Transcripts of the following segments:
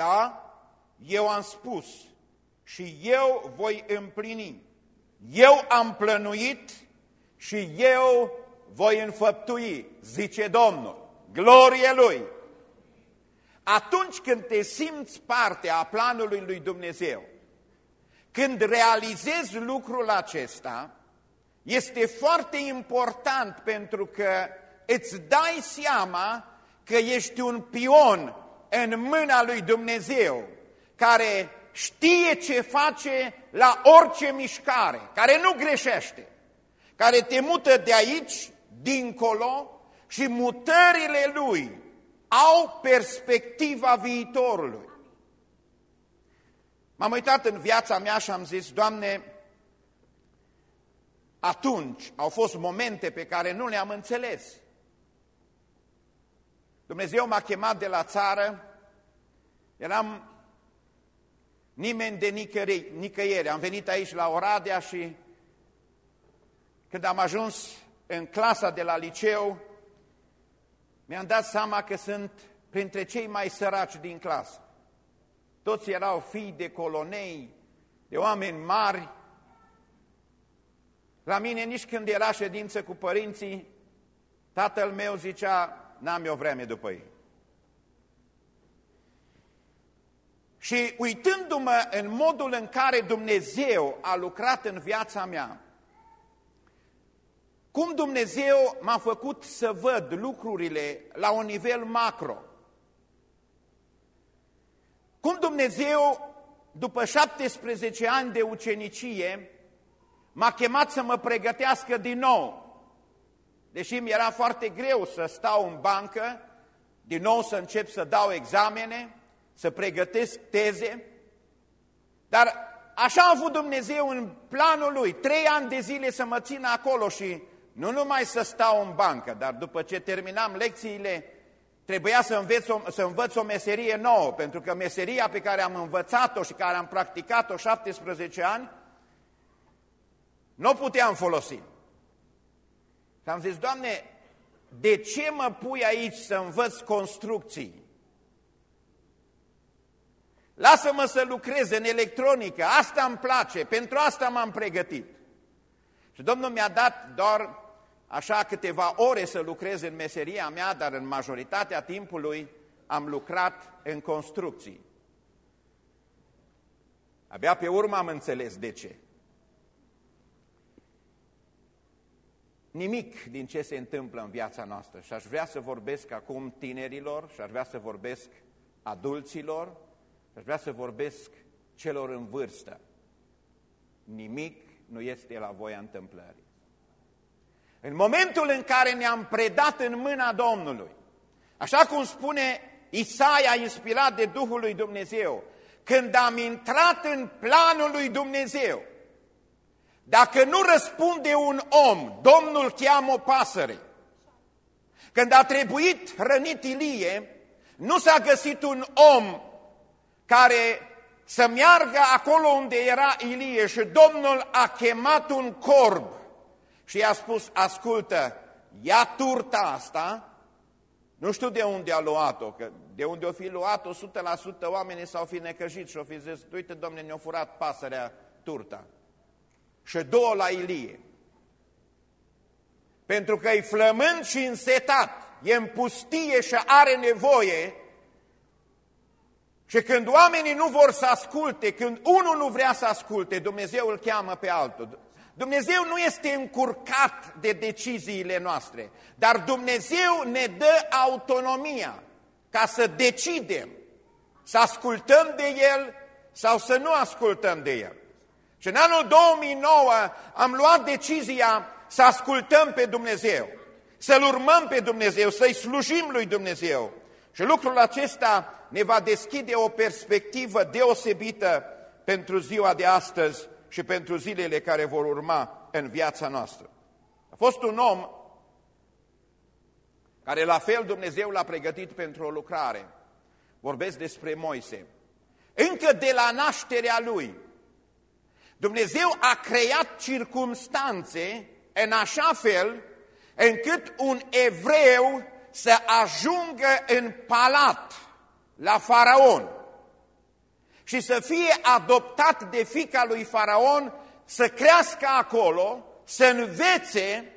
Da, eu am spus și eu voi împlini. Eu am plănuit și eu voi înfăptui, zice Domnul. Glorie Lui! Atunci când te simți parte a planului lui Dumnezeu, când realizezi lucrul acesta, este foarte important pentru că îți dai seama că ești un pion în mâna lui Dumnezeu, care știe ce face la orice mișcare, care nu greșește, care te mută de aici, dincolo, și mutările lui au perspectiva viitorului. M-am uitat în viața mea și am zis, Doamne, atunci au fost momente pe care nu le-am înțeles. Dumnezeu m-a chemat de la țară, eram nimeni de nicăieri, nicăieri. Am venit aici la Oradea și când am ajuns în clasa de la liceu, mi-am dat seama că sunt printre cei mai săraci din clasă. Toți erau fii de colonei, de oameni mari. La mine, nici când era ședință cu părinții, tatăl meu zicea, n-am eu vreme după ei. Și uitându-mă în modul în care Dumnezeu a lucrat în viața mea, cum Dumnezeu m-a făcut să văd lucrurile la un nivel macro. Cum Dumnezeu, după 17 ani de ucenicie, m-a chemat să mă pregătească din nou. Deși mi era foarte greu să stau în bancă, din nou să încep să dau examene, să pregătesc teze, dar așa a avut Dumnezeu în planul Lui, trei ani de zile să mă țină acolo și nu numai să stau în bancă, dar după ce terminam lecțiile, trebuia să învăț, o, să învăț o meserie nouă, pentru că meseria pe care am învățat-o și care am practicat-o 17 ani, nu puteam folosi. Și am zis, Doamne, de ce mă pui aici să învăț construcții? Lasă-mă să lucrez în electronică, asta îmi place, pentru asta m-am pregătit. Și Domnul mi-a dat doar așa câteva ore să lucrez în meseria mea, dar în majoritatea timpului am lucrat în construcții. Abia pe urmă am înțeles de ce. Nimic din ce se întâmplă în viața noastră și aș vrea să vorbesc acum tinerilor și aș vrea să vorbesc adulților și aș vrea să vorbesc celor în vârstă. Nimic nu este la voia întâmplării. În momentul în care ne-am predat în mâna Domnului, așa cum spune Isaia, inspirat de Duhul lui Dumnezeu, când am intrat în planul lui Dumnezeu, dacă nu răspunde un om, Domnul cheamă o pasăre. Când a trebuit rănit Ilie, nu s-a găsit un om care să meargă acolo unde era Ilie și Domnul a chemat un corb și i-a spus, ascultă, ia turta asta, nu știu de unde a luat-o, că de unde o fi luat-o, 100% oamenii s-au fi necăjit și au fi zis, uite, domne, ne-a furat pasărea turta. Și două la Ilie. Pentru că e flământ și însetat, e în pustie și are nevoie și când oamenii nu vor să asculte, când unul nu vrea să asculte, Dumnezeu îl cheamă pe altul. Dumnezeu nu este încurcat de deciziile noastre, dar Dumnezeu ne dă autonomia ca să decidem să ascultăm de El sau să nu ascultăm de El. Și în anul 2009 am luat decizia să ascultăm pe Dumnezeu, să-L urmăm pe Dumnezeu, să-i slujim lui Dumnezeu. Și lucrul acesta ne va deschide o perspectivă deosebită pentru ziua de astăzi și pentru zilele care vor urma în viața noastră. A fost un om care la fel Dumnezeu l-a pregătit pentru o lucrare. Vorbesc despre Moise. Încă de la nașterea lui, Dumnezeu a creat circumstanțe în așa fel încât un evreu să ajungă în palat la faraon. și să fie adoptat de fica lui Faraon, să crească acolo, să învețe,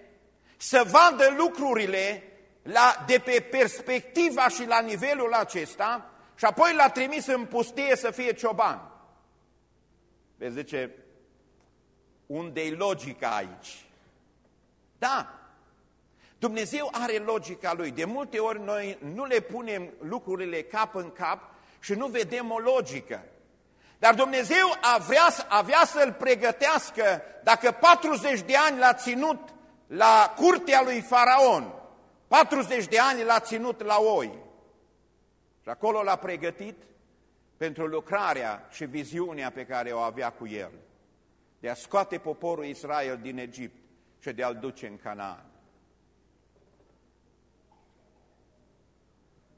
să vadă lucrurile la, de pe perspectiva și la nivelul acesta și apoi l-a trimis în pustie să fie cioban. Vezi, zice, unde-i logica aici? Da, Dumnezeu are logica Lui. De multe ori noi nu le punem lucrurile cap în cap și nu vedem o logică. Dar Dumnezeu avea, avea să-l pregătească, dacă 40 de ani l-a ținut la curtea lui Faraon, 40 de ani l-a ținut la oi. Și acolo l-a pregătit pentru lucrarea și viziunea pe care o avea cu el, de a scoate poporul Israel din Egipt și de a-l duce în Canaan.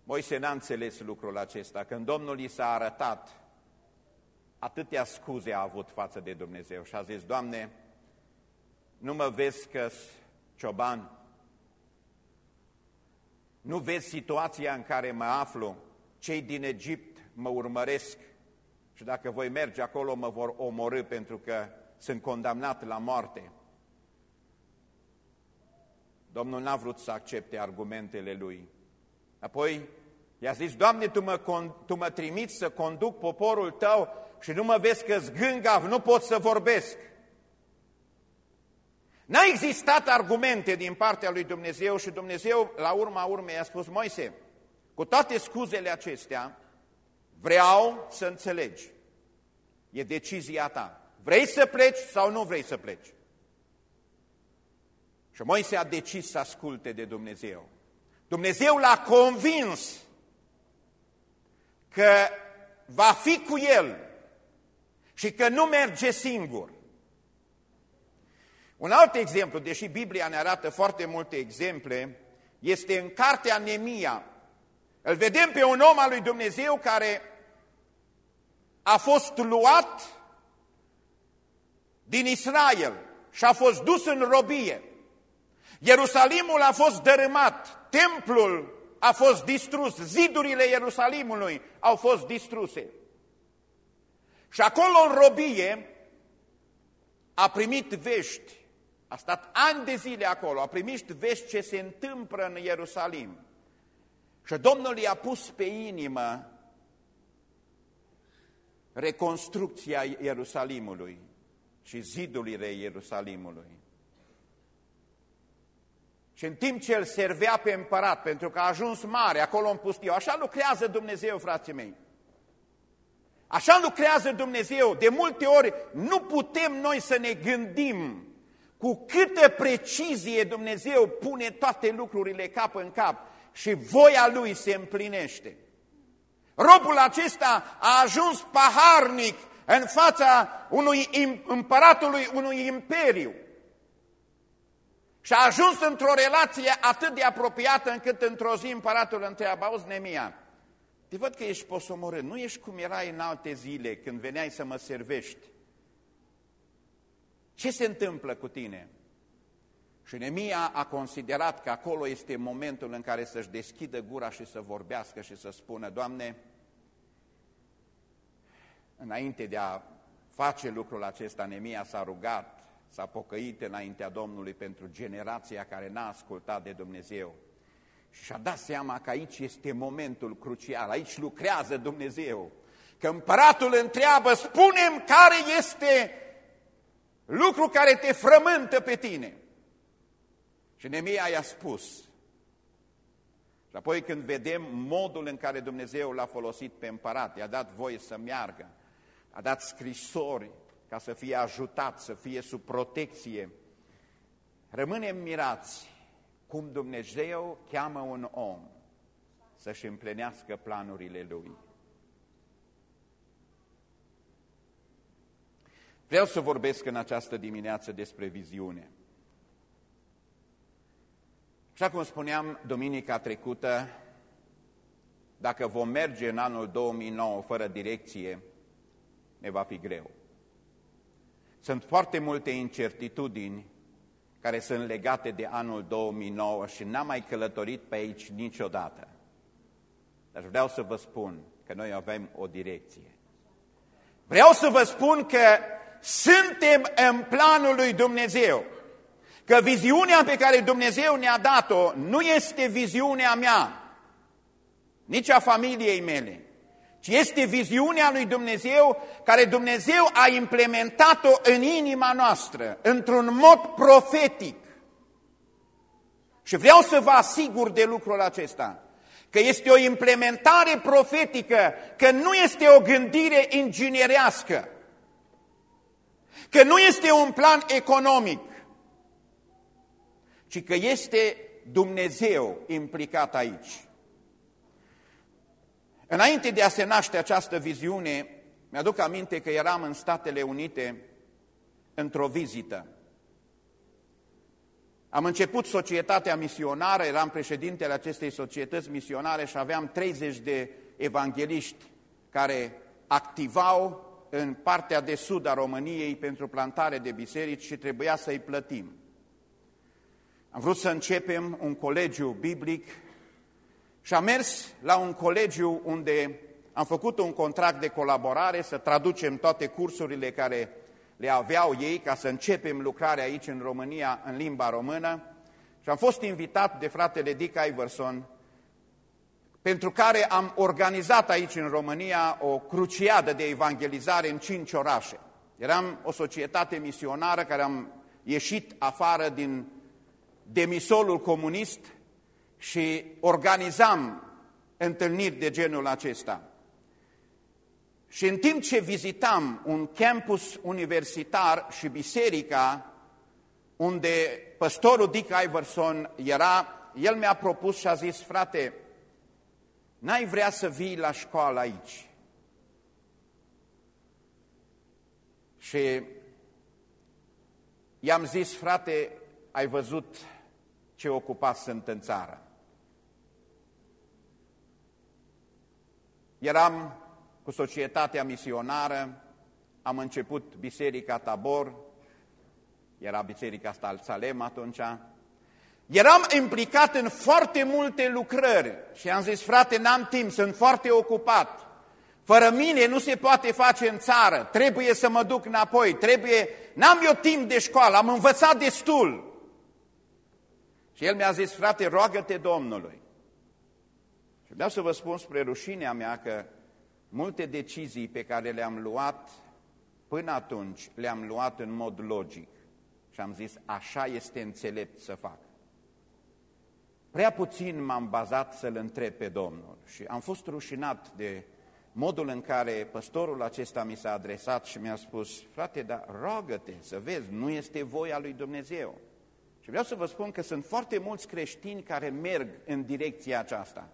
Moise n-a înțeles lucrul acesta. Când Domnul i s-a arătat, atâtea scuze a avut față de Dumnezeu și a zis, Doamne, nu mă vezi că cioban? Nu vezi situația în care mă aflu? Cei din Egipt mă urmăresc și dacă voi merge acolo mă vor omorâ pentru că sunt condamnat la moarte. Domnul n-a vrut să accepte argumentele lui. Apoi i-a zis, Doamne, Tu mă, tu mă trimiți să conduc poporul Tău și nu mă vezi că zgângav, nu pot să vorbesc. N-a existat argumente din partea lui Dumnezeu și Dumnezeu, la urma urmei, a spus, Moise, cu toate scuzele acestea, vreau să înțelegi. E decizia ta. Vrei să pleci sau nu vrei să pleci? Și Moise a decis să asculte de Dumnezeu. Dumnezeu l-a convins că va fi cu el și că nu merge singur. Un alt exemplu, deși Biblia ne arată foarte multe exemple, este în cartea Nemia. Îl vedem pe un om al lui Dumnezeu care a fost luat din Israel și a fost dus în robie. Ierusalimul a fost dărâmat, templul a fost distrus, zidurile Ierusalimului au fost distruse. Și acolo în robie a primit vești, a stat ani de zile acolo, a primit vești ce se întâmplă în Ierusalim. Și Domnul i-a pus pe inimă reconstrucția Ierusalimului și zidurile Ierusalimului. Și în timp ce îl servea pe împărat, pentru că a ajuns mare acolo în pustiu, așa lucrează Dumnezeu, frații mei. Așa lucrează Dumnezeu. De multe ori nu putem noi să ne gândim cu câtă precizie Dumnezeu pune toate lucrurile cap în cap și voia Lui se împlinește. Robul acesta a ajuns paharnic în fața unui împăratului unui imperiu și a ajuns într-o relație atât de apropiată încât într-o zi împăratul întreabă, auzi Nemia, te văd că ești posomorât, nu ești cum erai în alte zile când veneai să mă servești. Ce se întâmplă cu tine? Și Nemia a considerat că acolo este momentul în care să-și deschidă gura și să vorbească și să spună, Doamne, înainte de a face lucrul acesta, Nemia s-a rugat, s-a pocăit înaintea Domnului pentru generația care n-a ascultat de Dumnezeu și-a dat seama că aici este momentul crucial, aici lucrează Dumnezeu. Că împăratul întreabă, spunem care este lucru care te frământă pe tine. Și Nemia i-a spus. Și apoi când vedem modul în care Dumnezeu l-a folosit pe împărat, i-a dat voie să meargă, a dat scrisori ca să fie ajutat, să fie sub protecție, rămânem mirați cum Dumnezeu cheamă un om să-și împlinească planurile lui. Vreau să vorbesc în această dimineață despre viziune. Așa cum spuneam duminica trecută, dacă vom merge în anul 2009 fără direcție, ne va fi greu. Sunt foarte multe incertitudini care sunt legate de anul 2009 și n-am mai călătorit pe aici niciodată. Dar vreau să vă spun că noi avem o direcție. Vreau să vă spun că suntem în planul lui Dumnezeu. Că viziunea pe care Dumnezeu ne-a dat-o nu este viziunea mea, nici a familiei mele, ci este viziunea lui Dumnezeu care Dumnezeu a implementat-o în inima noastră, într-un mod profetic. Și vreau să vă asigur de lucrul acesta, că este o implementare profetică, că nu este o gândire inginerească, că nu este un plan economic, ci că este Dumnezeu implicat aici. Înainte de a se naște această viziune, mi-aduc aminte că eram în Statele Unite într-o vizită. Am început societatea misionară, eram președintele acestei societăți misionare și aveam 30 de evangeliști care activau în partea de sud a României pentru plantare de biserici și trebuia să-i plătim. Am vrut să începem un colegiu biblic și am mers la un colegiu unde am făcut un contract de colaborare să traducem toate cursurile care le aveau ei ca să începem lucrarea aici în România în limba română și am fost invitat de fratele Dick Iverson pentru care am organizat aici în România o cruciadă de evangelizare în cinci orașe. Eram o societate misionară care am ieșit afară din demisolul comunist și organizam întâlniri de genul acesta. Și în timp ce vizitam un campus universitar și biserica unde păstorul Dick Iverson era, el mi-a propus și a zis, frate, n-ai vrea să vii la școală aici? Și i-am zis, frate, ai văzut ce ocupați sunt în țară. Eram cu societatea misionară, am început Biserica Tabor, era Biserica Salem atunci, eram implicat în foarte multe lucrări și am zis, frate, n-am timp, sunt foarte ocupat. Fără mine nu se poate face în țară, trebuie să mă duc înapoi, trebuie... N-am eu timp de școală, am învățat destul. Și el mi-a zis, frate, roagă-te Domnului. Și vreau să vă spun spre rușinea mea că multe decizii pe care le-am luat până atunci, le-am luat în mod logic. Și am zis, așa este înțelept să fac. Prea puțin m-am bazat să-L întreb pe Domnul și am fost rușinat de modul în care păstorul acesta mi s-a adresat și mi-a spus, frate, dar roagă-te să vezi, nu este voia lui Dumnezeu. Și vreau să vă spun că sunt foarte mulți creștini care merg în direcția aceasta.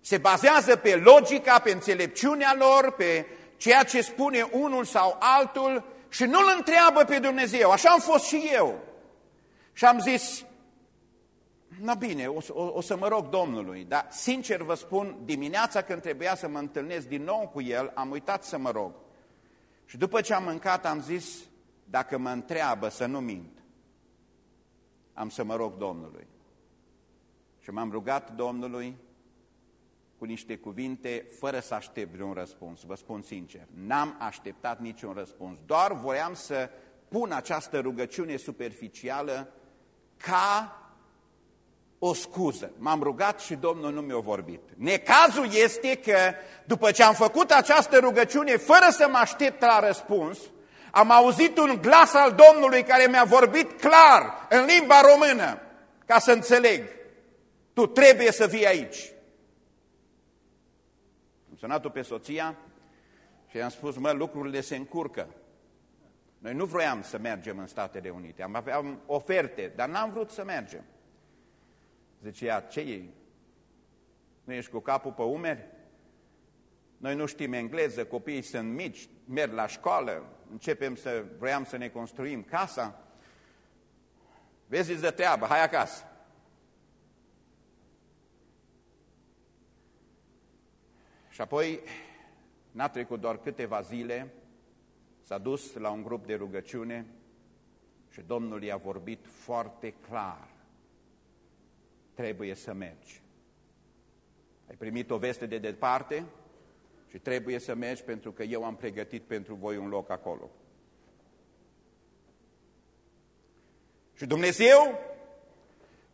Se bazează pe logica, pe înțelepciunea lor, pe ceea ce spune unul sau altul și nu-L întreabă pe Dumnezeu. Așa am fost și eu. Și am zis, na bine, o, o, o să mă rog Domnului, dar sincer vă spun, dimineața când trebuia să mă întâlnesc din nou cu El, am uitat să mă rog. Și după ce am mâncat, am zis, dacă mă întreabă să nu mint, am să mă rog Domnului. Și m-am rugat Domnului cu niște cuvinte, fără să aștept vreun răspuns. Vă spun sincer, n-am așteptat niciun răspuns. Doar voiam să pun această rugăciune superficială ca o scuză. M-am rugat și Domnul nu mi-a vorbit. Necazul este că după ce am făcut această rugăciune, fără să mă aștept la răspuns, am auzit un glas al Domnului care mi-a vorbit clar în limba română, ca să înțeleg. Tu trebuie să vii aici. Am sunat-o pe soția și i-am spus, mă, lucrurile se încurcă. Noi nu vroiam să mergem în Statele Unite, am aveam oferte, dar n-am vrut să mergem. Zicea, ce e? Nu ești cu capul pe umeri? Noi nu știm engleză, copiii sunt mici, merg la școală, începem să, vroiam să ne construim casa. Vezi de treabă, hai acasă. Și apoi n-a trecut doar câteva zile, s-a dus la un grup de rugăciune și Domnul i-a vorbit foarte clar. Trebuie să mergi. Ai primit o veste de departe? Și trebuie să mergi pentru că eu am pregătit pentru voi un loc acolo. Și Dumnezeu,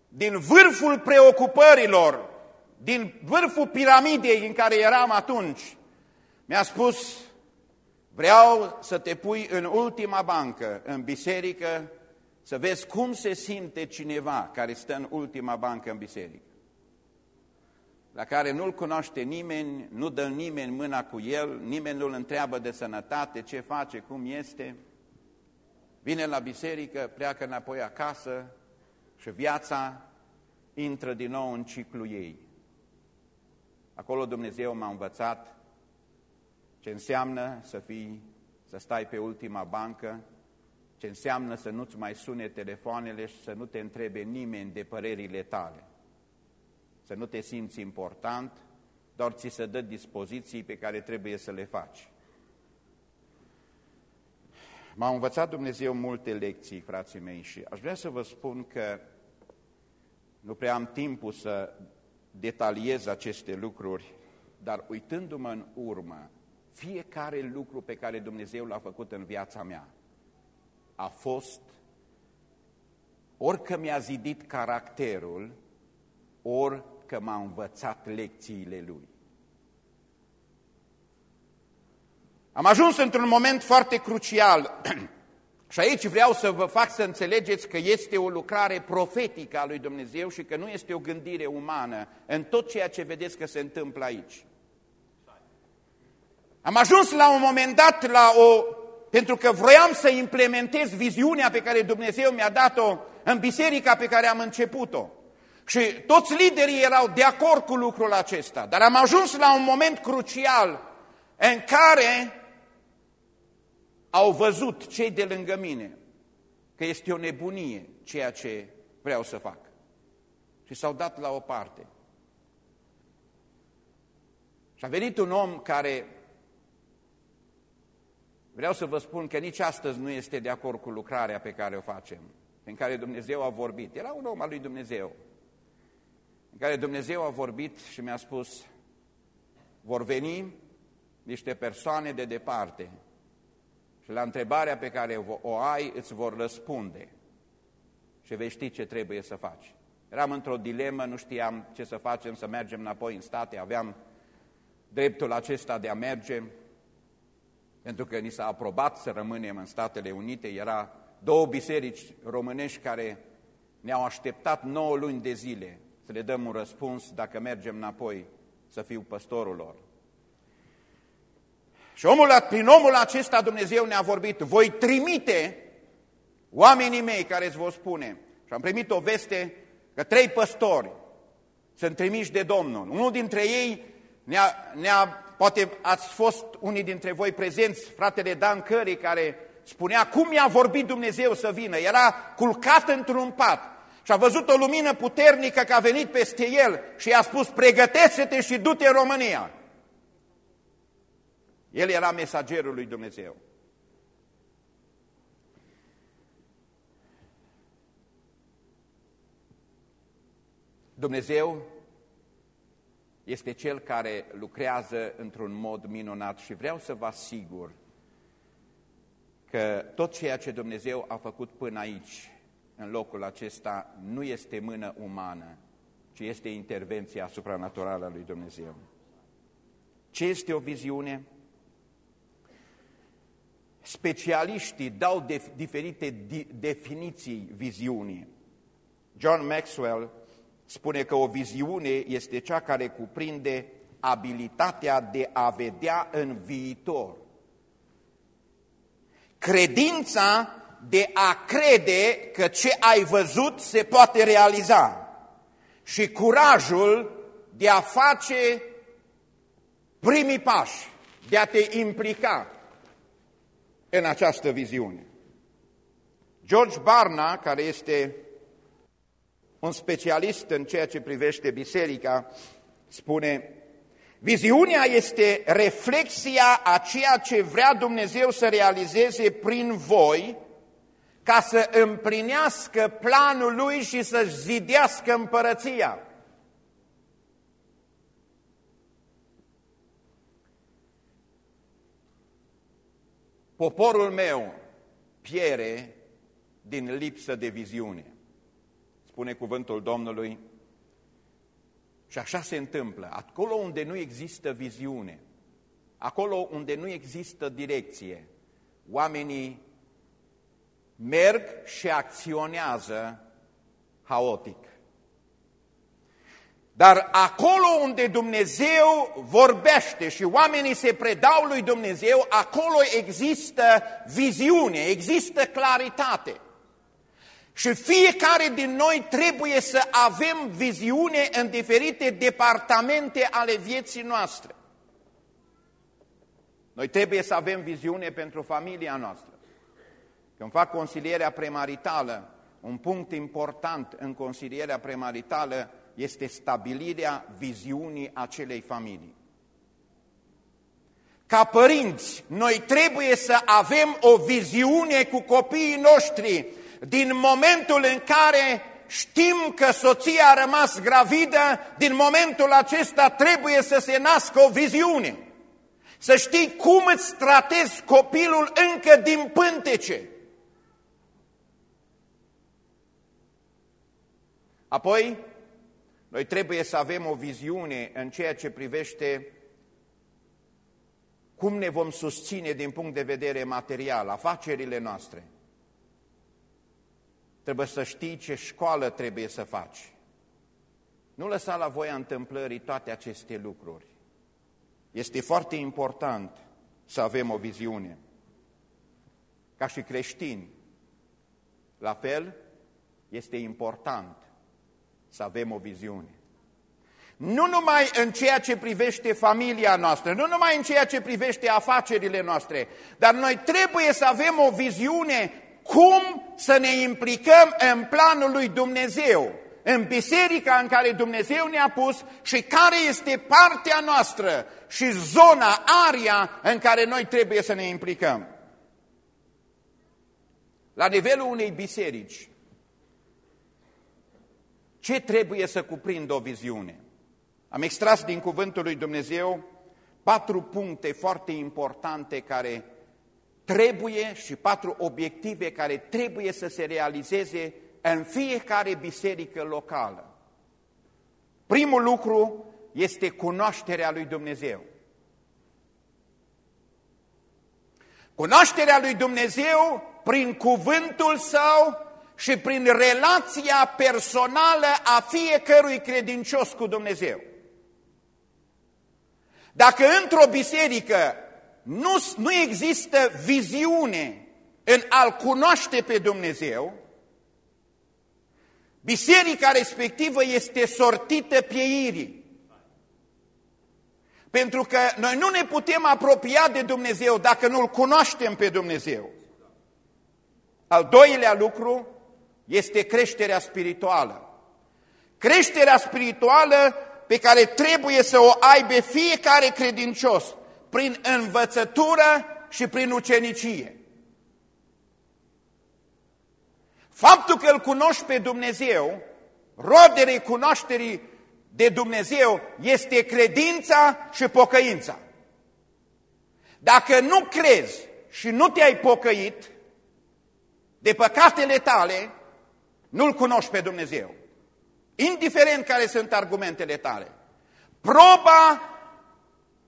din vârful preocupărilor, din vârful piramidei în care eram atunci, mi-a spus, vreau să te pui în ultima bancă, în biserică, să vezi cum se simte cineva care stă în ultima bancă în biserică, la care nu-l cunoaște nimeni, nu dă nimeni mâna cu el, nimeni nu-l întreabă de sănătate, ce face, cum este, vine la biserică, pleacă înapoi acasă și viața intră din nou în ciclu ei. Acolo Dumnezeu m-a învățat ce înseamnă să fii, să stai pe ultima bancă, ce înseamnă să nu-ți mai sune telefoanele și să nu te întrebe nimeni de părerile tale. Să nu te simți important, doar ți se dă dispoziții pe care trebuie să le faci. M-a învățat Dumnezeu multe lecții, frații mei, și aș vrea să vă spun că nu prea am timpul să detaliez aceste lucruri, dar uitându-mă în urmă, fiecare lucru pe care Dumnezeu l-a făcut în viața mea a fost orică mi-a zidit caracterul, ori că m-a învățat lecțiile Lui. Am ajuns într-un moment foarte crucial și aici vreau să vă fac să înțelegeți că este o lucrare profetică a lui Dumnezeu și că nu este o gândire umană în tot ceea ce vedeți că se întâmplă aici. Am ajuns la un moment dat la o... pentru că vroiam să implementez viziunea pe care Dumnezeu mi-a dat-o în biserica pe care am început-o. Și toți liderii erau de acord cu lucrul acesta, dar am ajuns la un moment crucial în care au văzut cei de lângă mine că este o nebunie ceea ce vreau să fac. Și s-au dat la o parte. Și a venit un om care, vreau să vă spun că nici astăzi nu este de acord cu lucrarea pe care o facem, în care Dumnezeu a vorbit. Era un om al lui Dumnezeu, în care Dumnezeu a vorbit și mi-a spus, vor veni niște persoane de departe și la întrebarea pe care o ai îți vor răspunde și vei ști ce trebuie să faci. Eram într-o dilemă, nu știam ce să facem, să mergem înapoi în state, aveam dreptul acesta de a merge, pentru că ni s-a aprobat să rămânem în Statele Unite, era două biserici românești care ne-au așteptat 9 luni de zile să le dăm un răspuns dacă mergem înapoi să fiu păstorul lor. Și omul, prin omul acesta Dumnezeu ne-a vorbit, voi trimite oamenii mei care îți vor spune. Și am primit o veste că trei păstori sunt trimiși de Domnul. Unul dintre ei, ne-a, ne poate ați fost unii dintre voi prezenți, fratele Dan Cări, care spunea cum i-a vorbit Dumnezeu să vină. Era culcat într-un pat și a văzut o lumină puternică că a venit peste el și i-a spus, pregătește-te și du-te în România. El era mesagerul lui Dumnezeu. Dumnezeu este Cel care lucrează într-un mod minunat și vreau să vă asigur că tot ceea ce Dumnezeu a făcut până aici, în locul acesta, nu este mână umană, ci este intervenția supranaturală a lui Dumnezeu. Ce este o viziune? Specialiștii dau de, diferite di, definiții viziunii. John Maxwell spune că o viziune este cea care cuprinde abilitatea de a vedea în viitor. Credința de a crede că ce ai văzut se poate realiza și curajul de a face primii pași, de a te implica în această viziune. George Barna, care este un specialist în ceea ce privește biserica, spune Viziunea este reflexia a ceea ce vrea Dumnezeu să realizeze prin voi ca să împlinească planul Lui și să zidească împărăția. Poporul meu piere din lipsă de viziune. Spune cuvântul Domnului. Și așa se întâmplă. Acolo unde nu există viziune, acolo unde nu există direcție, oamenii merg și acționează haotic. Dar acolo unde Dumnezeu vorbește și oamenii se predau lui Dumnezeu, acolo există viziune, există claritate. Și fiecare din noi trebuie să avem viziune în diferite departamente ale vieții noastre. Noi trebuie să avem viziune pentru familia noastră. Când fac consilierea premaritală, un punct important în consilierea premaritală este stabilirea viziunii acelei familii. Ca părinți, noi trebuie să avem o viziune cu copiii noștri din momentul în care știm că soția a rămas gravidă, din momentul acesta trebuie să se nască o viziune. Să știi cum îți tratezi copilul încă din pântece. Apoi, noi trebuie să avem o viziune în ceea ce privește cum ne vom susține din punct de vedere material afacerile noastre. Trebuie să știi ce școală trebuie să faci. Nu lăsa la voia întâmplării toate aceste lucruri. Este foarte important să avem o viziune. Ca și creștini, la fel, este important să avem o viziune. Nu numai în ceea ce privește familia noastră, nu numai în ceea ce privește afacerile noastre, dar noi trebuie să avem o viziune cum să ne implicăm în planul lui Dumnezeu, în biserica în care Dumnezeu ne-a pus și care este partea noastră și zona, aria în care noi trebuie să ne implicăm. La nivelul unei biserici, ce trebuie să cuprindă o viziune? Am extras din cuvântul lui Dumnezeu patru puncte foarte importante care trebuie și patru obiective care trebuie să se realizeze în fiecare biserică locală. Primul lucru este cunoașterea lui Dumnezeu. Cunoașterea lui Dumnezeu prin cuvântul Său și prin relația personală a fiecărui credincios cu Dumnezeu. Dacă într-o biserică nu, nu există viziune în a-L cunoaște pe Dumnezeu, biserica respectivă este sortită pieirii. Pentru că noi nu ne putem apropia de Dumnezeu dacă nu-L cunoaștem pe Dumnezeu. Al doilea lucru este creșterea spirituală. Creșterea spirituală pe care trebuie să o aibă fiecare credincios prin învățătură și prin ucenicie. Faptul că îl cunoști pe Dumnezeu, rodere cunoașterii de Dumnezeu este credința și pocăința. Dacă nu crezi și nu te-ai pocăit de păcatele tale, nu-L cunoști pe Dumnezeu. Indiferent care sunt argumentele tale. Proba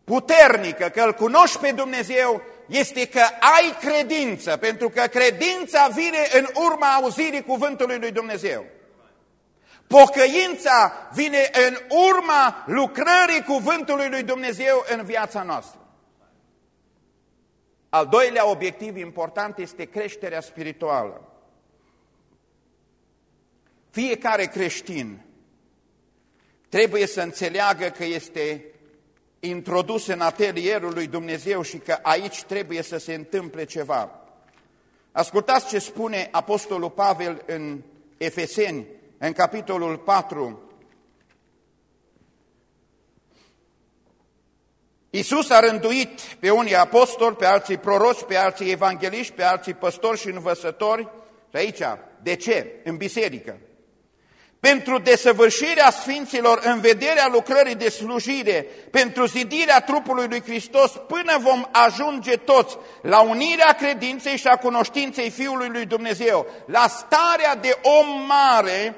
puternică că îl cunoști pe Dumnezeu este că ai credință, pentru că credința vine în urma auzirii cuvântului lui Dumnezeu. Pocăința vine în urma lucrării cuvântului lui Dumnezeu în viața noastră. Al doilea obiectiv important este creșterea spirituală. Fiecare creștin trebuie să înțeleagă că este introdus în atelierul lui Dumnezeu și că aici trebuie să se întâmple ceva. Ascultați ce spune Apostolul Pavel în Efeseni, în capitolul 4. Iisus a rânduit pe unii apostoli, pe alții proroci, pe alții evangeliști, pe alții păstori și învățători. Și aici, de ce? În biserică pentru desăvârșirea sfinților în vederea lucrării de slujire, pentru zidirea trupului lui Hristos, până vom ajunge toți la unirea credinței și a cunoștinței Fiului lui Dumnezeu, la starea de om mare,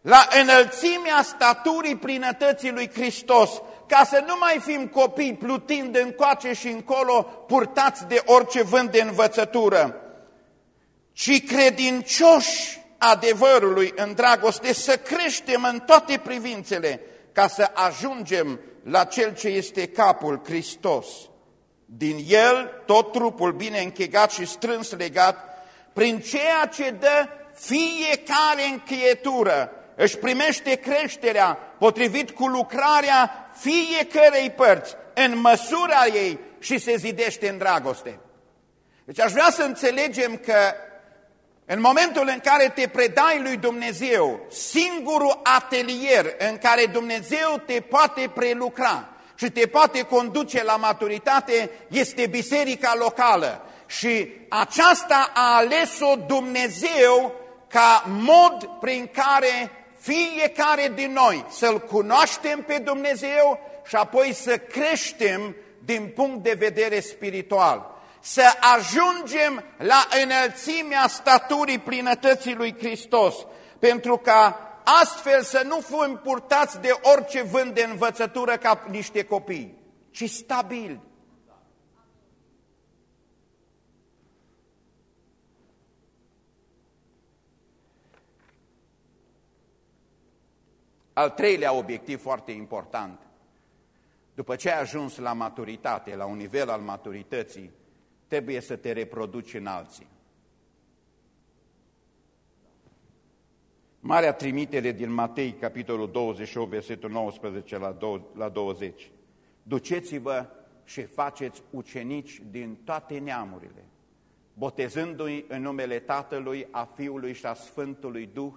la înălțimea staturii plinătății lui Hristos, ca să nu mai fim copii plutind încoace și încolo, purtați de orice vânt de învățătură, ci credincioși adevărului în dragoste, să creștem în toate privințele, ca să ajungem la Cel ce este capul, Hristos. Din El, tot trupul bine închegat și strâns legat, prin ceea ce dă fiecare încheietură, își primește creșterea potrivit cu lucrarea fiecărei părți, în măsura ei și se zidește în dragoste. Deci aș vrea să înțelegem că în momentul în care te predai lui Dumnezeu, singurul atelier în care Dumnezeu te poate prelucra și te poate conduce la maturitate este biserica locală. Și aceasta a ales-o Dumnezeu ca mod prin care fiecare din noi să-L cunoaștem pe Dumnezeu și apoi să creștem din punct de vedere spiritual să ajungem la înălțimea staturii plinătății lui Hristos, pentru ca astfel să nu fim purtați de orice vânt de învățătură ca niște copii, ci stabili. Al treilea obiectiv foarte important, după ce ai ajuns la maturitate, la un nivel al maturității, trebuie să te reproduci în alții. Marea trimitere din Matei, capitolul 28, versetul 19 la 20. Duceți-vă și faceți ucenici din toate neamurile, botezându-i în numele Tatălui, a Fiului și a Sfântului Duh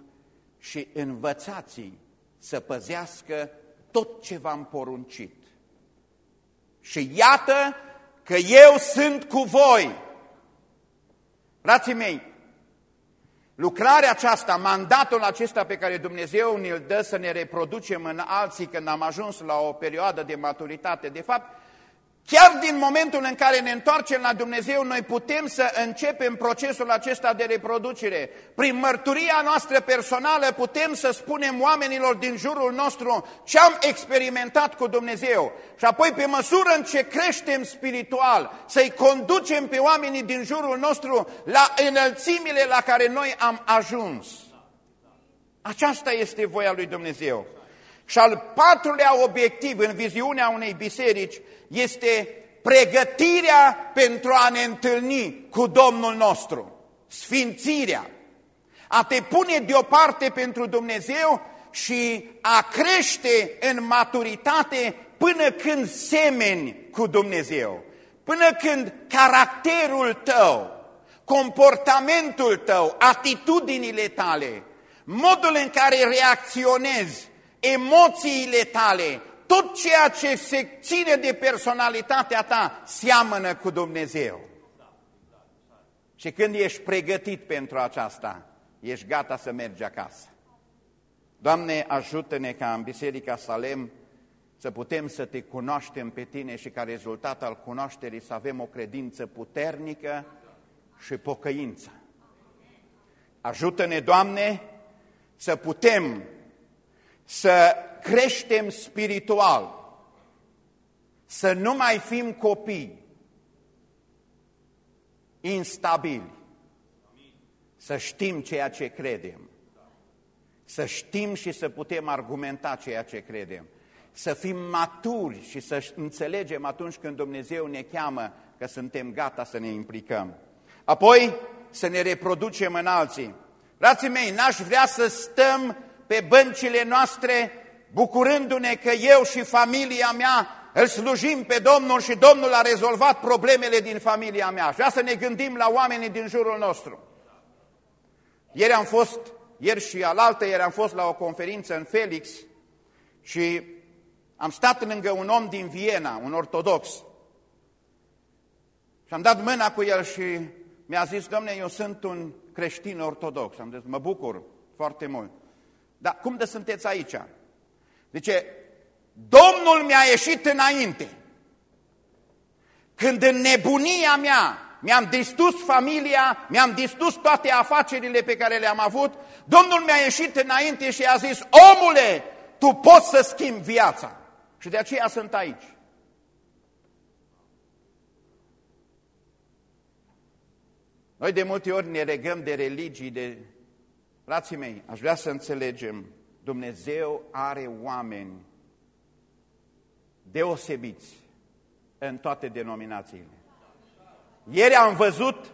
și învățați-i să păzească tot ce v-am poruncit. Și iată că eu sunt cu voi. Frații mei, lucrarea aceasta, mandatul acesta pe care Dumnezeu ne-l dă să ne reproducem în alții când am ajuns la o perioadă de maturitate, de fapt, Chiar din momentul în care ne întoarcem la Dumnezeu, noi putem să începem procesul acesta de reproducere. Prin mărturia noastră personală putem să spunem oamenilor din jurul nostru ce am experimentat cu Dumnezeu. Și apoi, pe măsură în ce creștem spiritual, să-i conducem pe oamenii din jurul nostru la înălțimile la care noi am ajuns. Aceasta este voia lui Dumnezeu. Și al patrulea obiectiv în viziunea unei biserici este pregătirea pentru a ne întâlni cu Domnul nostru, sfințirea, a te pune deoparte pentru Dumnezeu și a crește în maturitate până când semeni cu Dumnezeu, până când caracterul tău, comportamentul tău, atitudinile tale, modul în care reacționezi, emoțiile tale, tot ceea ce se ține de personalitatea ta seamănă cu Dumnezeu. Și când ești pregătit pentru aceasta, ești gata să mergi acasă. Doamne, ajută-ne ca în Biserica Salem să putem să te cunoaștem pe tine și ca rezultat al cunoașterii să avem o credință puternică și pocăință. Ajută-ne, Doamne, să putem să creștem spiritual, să nu mai fim copii instabili, să știm ceea ce credem, să știm și să putem argumenta ceea ce credem, să fim maturi și să înțelegem atunci când Dumnezeu ne cheamă că suntem gata să ne implicăm. Apoi să ne reproducem în alții. Frații mei, n-aș vrea să stăm pe băncile noastre bucurându-ne că eu și familia mea îl slujim pe Domnul și Domnul a rezolvat problemele din familia mea. Vrea să ne gândim la oamenii din jurul nostru. Ieri am fost, ieri și alaltă, ieri am fost la o conferință în Felix și am stat lângă un om din Viena, un ortodox. Și am dat mâna cu el și mi-a zis, domne, eu sunt un creștin ortodox. Am zis, mă bucur foarte mult. Dar cum de sunteți aici? Zice, Domnul mi-a ieșit înainte. Când în nebunia mea mi-am distrus familia, mi-am distrus toate afacerile pe care le-am avut, Domnul mi-a ieșit înainte și a zis, omule, tu poți să schimbi viața. Și de aceea sunt aici. Noi de multe ori ne regăm de religii, de... Frații mei, aș vrea să înțelegem, Dumnezeu are oameni deosebiți în toate denominațiile. Ieri am văzut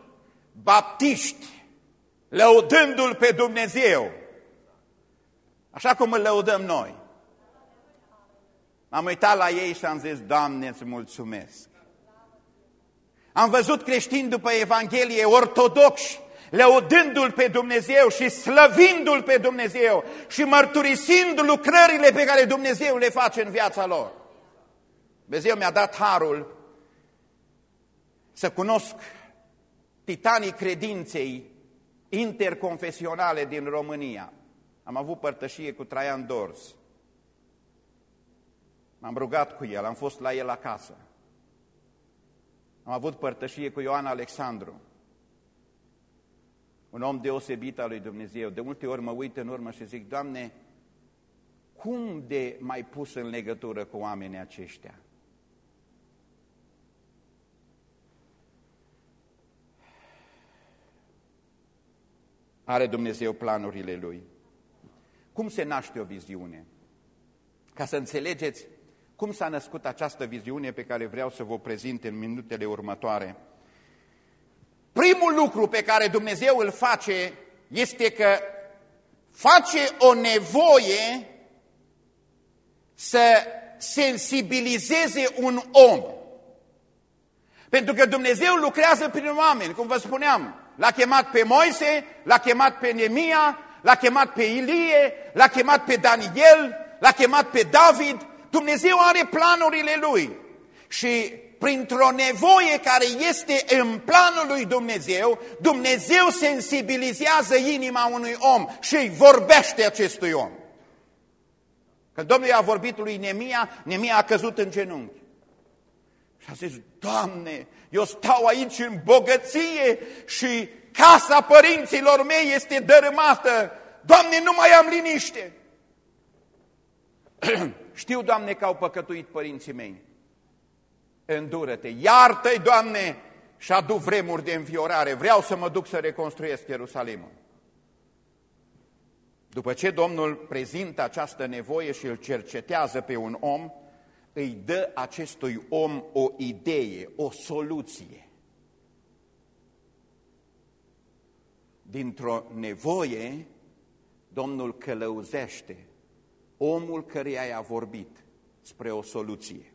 baptiști lăudându-L pe Dumnezeu, așa cum îl lăudăm noi. Am uitat la ei și am zis, Doamne, îți mulțumesc. Am văzut creștini după Evanghelie ortodoxi, lăudându-L pe Dumnezeu și slăvindu-L pe Dumnezeu și mărturisind lucrările pe care Dumnezeu le face în viața lor. Dumnezeu mi-a dat harul să cunosc titanii credinței interconfesionale din România. Am avut părtășie cu Traian Dors. M-am rugat cu el, am fost la el acasă. Am avut părtășie cu Ioan Alexandru, un om deosebit al lui Dumnezeu. De multe ori mă uit în urmă și zic, Doamne, cum de mai pus în legătură cu oamenii aceștia? Are Dumnezeu planurile Lui. Cum se naște o viziune? Ca să înțelegeți cum s-a născut această viziune pe care vreau să vă prezint în minutele următoare. Primul lucru pe care Dumnezeu îl face este că face o nevoie să sensibilizeze un om. Pentru că Dumnezeu lucrează prin oameni, cum vă spuneam. L-a chemat pe Moise, l-a chemat pe Nemia, l-a chemat pe Ilie, l-a chemat pe Daniel, l-a chemat pe David. Dumnezeu are planurile Lui. Și printr-o nevoie care este în planul lui Dumnezeu, Dumnezeu sensibilizează inima unui om și îi vorbește acestui om. Când Domnul i-a vorbit lui Nemia, Nemia a căzut în genunchi. Și a zis, Doamne, eu stau aici în bogăție și casa părinților mei este dărâmată. Doamne, nu mai am liniște. Știu, Doamne, că au păcătuit părinții mei. Îndură-te, iartă-i, Doamne, și adu vremuri de înviorare. Vreau să mă duc să reconstruiesc Ierusalimul. După ce Domnul prezintă această nevoie și îl cercetează pe un om, îi dă acestui om o idee, o soluție. Dintr-o nevoie, Domnul călăuzește omul căruia i-a vorbit spre o soluție.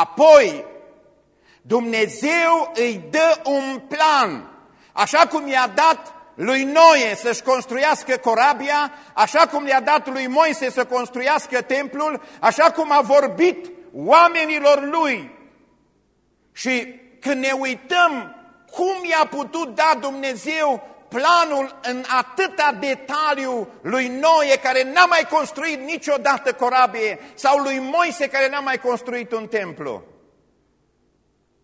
Apoi, Dumnezeu îi dă un plan, așa cum i-a dat lui Noe să-și construiască corabia, așa cum i-a dat lui Moise să construiască templul, așa cum a vorbit oamenilor lui. Și când ne uităm cum i-a putut da Dumnezeu planul în atâta detaliu lui Noe, care n-a mai construit niciodată corabie, sau lui Moise, care n-a mai construit un templu.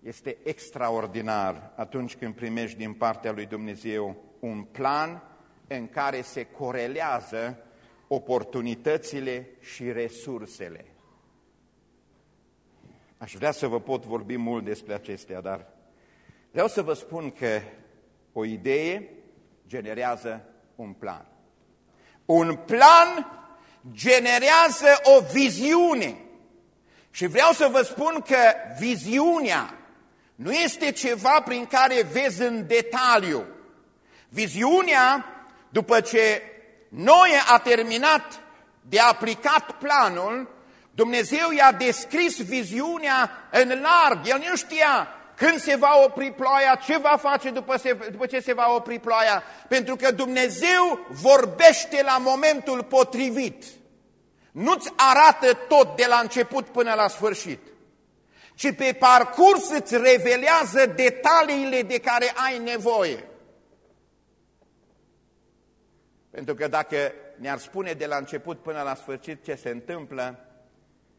Este extraordinar atunci când primești din partea lui Dumnezeu un plan în care se corelează oportunitățile și resursele. Aș vrea să vă pot vorbi mult despre acestea, dar vreau să vă spun că o idee generează un plan. Un plan generează o viziune. Și vreau să vă spun că viziunea nu este ceva prin care vezi în detaliu. Viziunea, după ce Noe a terminat de aplicat planul, Dumnezeu i-a descris viziunea în larg. El nu știa când se va opri ploaia, ce va face după, se, după ce se va opri ploaia? Pentru că Dumnezeu vorbește la momentul potrivit. Nu-ți arată tot de la început până la sfârșit, ci pe parcurs îți revelează detaliile de care ai nevoie. Pentru că dacă ne-ar spune de la început până la sfârșit ce se întâmplă,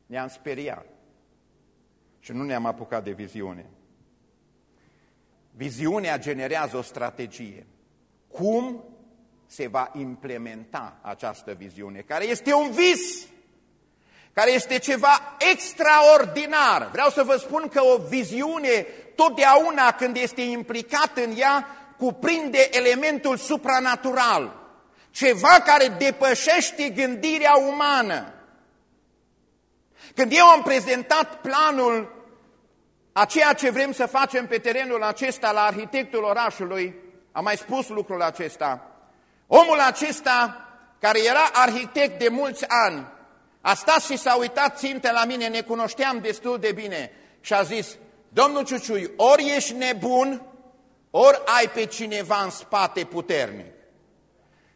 ne-am speriat și nu ne-am apucat de viziune. Viziunea generează o strategie. Cum se va implementa această viziune, care este un vis, care este ceva extraordinar. Vreau să vă spun că o viziune, totdeauna când este implicat în ea, cuprinde elementul supranatural, ceva care depășește gândirea umană. Când eu am prezentat planul a ceea ce vrem să facem pe terenul acesta la arhitectul orașului, am mai spus lucrul acesta, omul acesta, care era arhitect de mulți ani, a stat și s-a uitat ținte la mine, ne cunoșteam destul de bine și a zis, Domnul Ciuciui, ori ești nebun, ori ai pe cineva în spate puternic.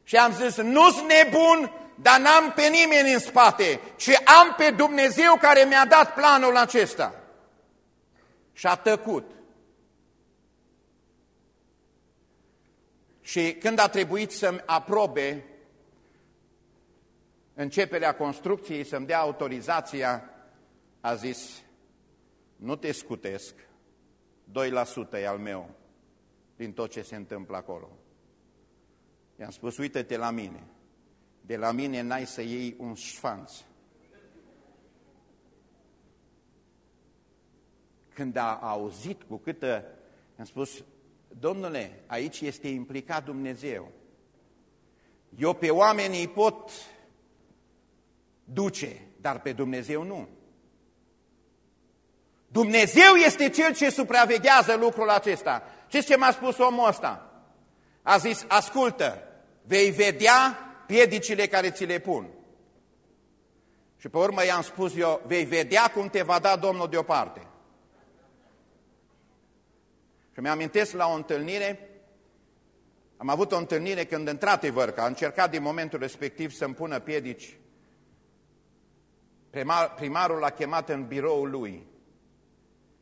Și am zis, nu-s nebun, dar n-am pe nimeni în spate, ci am pe Dumnezeu care mi-a dat planul acesta. Și a tăcut. Și când a trebuit să-mi aprobe începerea construcției, să-mi dea autorizația, a zis, nu te scutesc, 2% e al meu din tot ce se întâmplă acolo. I-am spus, uite-te la mine, de la mine n-ai să iei un șfanț. Când a auzit cu câtă, am spus, domnule, aici este implicat Dumnezeu. Eu pe oameni îi pot duce, dar pe Dumnezeu nu. Dumnezeu este Cel ce supraveghează lucrul acesta. Știți ce m-a spus omul ăsta? A zis, ascultă, vei vedea piedicile care ți le pun. Și pe urmă i-am spus eu, vei vedea cum te va da Domnul deoparte. Și mi-amintesc la o întâlnire, am avut o întâlnire când într-adevăr, că a încercat din momentul respectiv să-mi pună piedici. Primar, primarul l-a chemat în biroul lui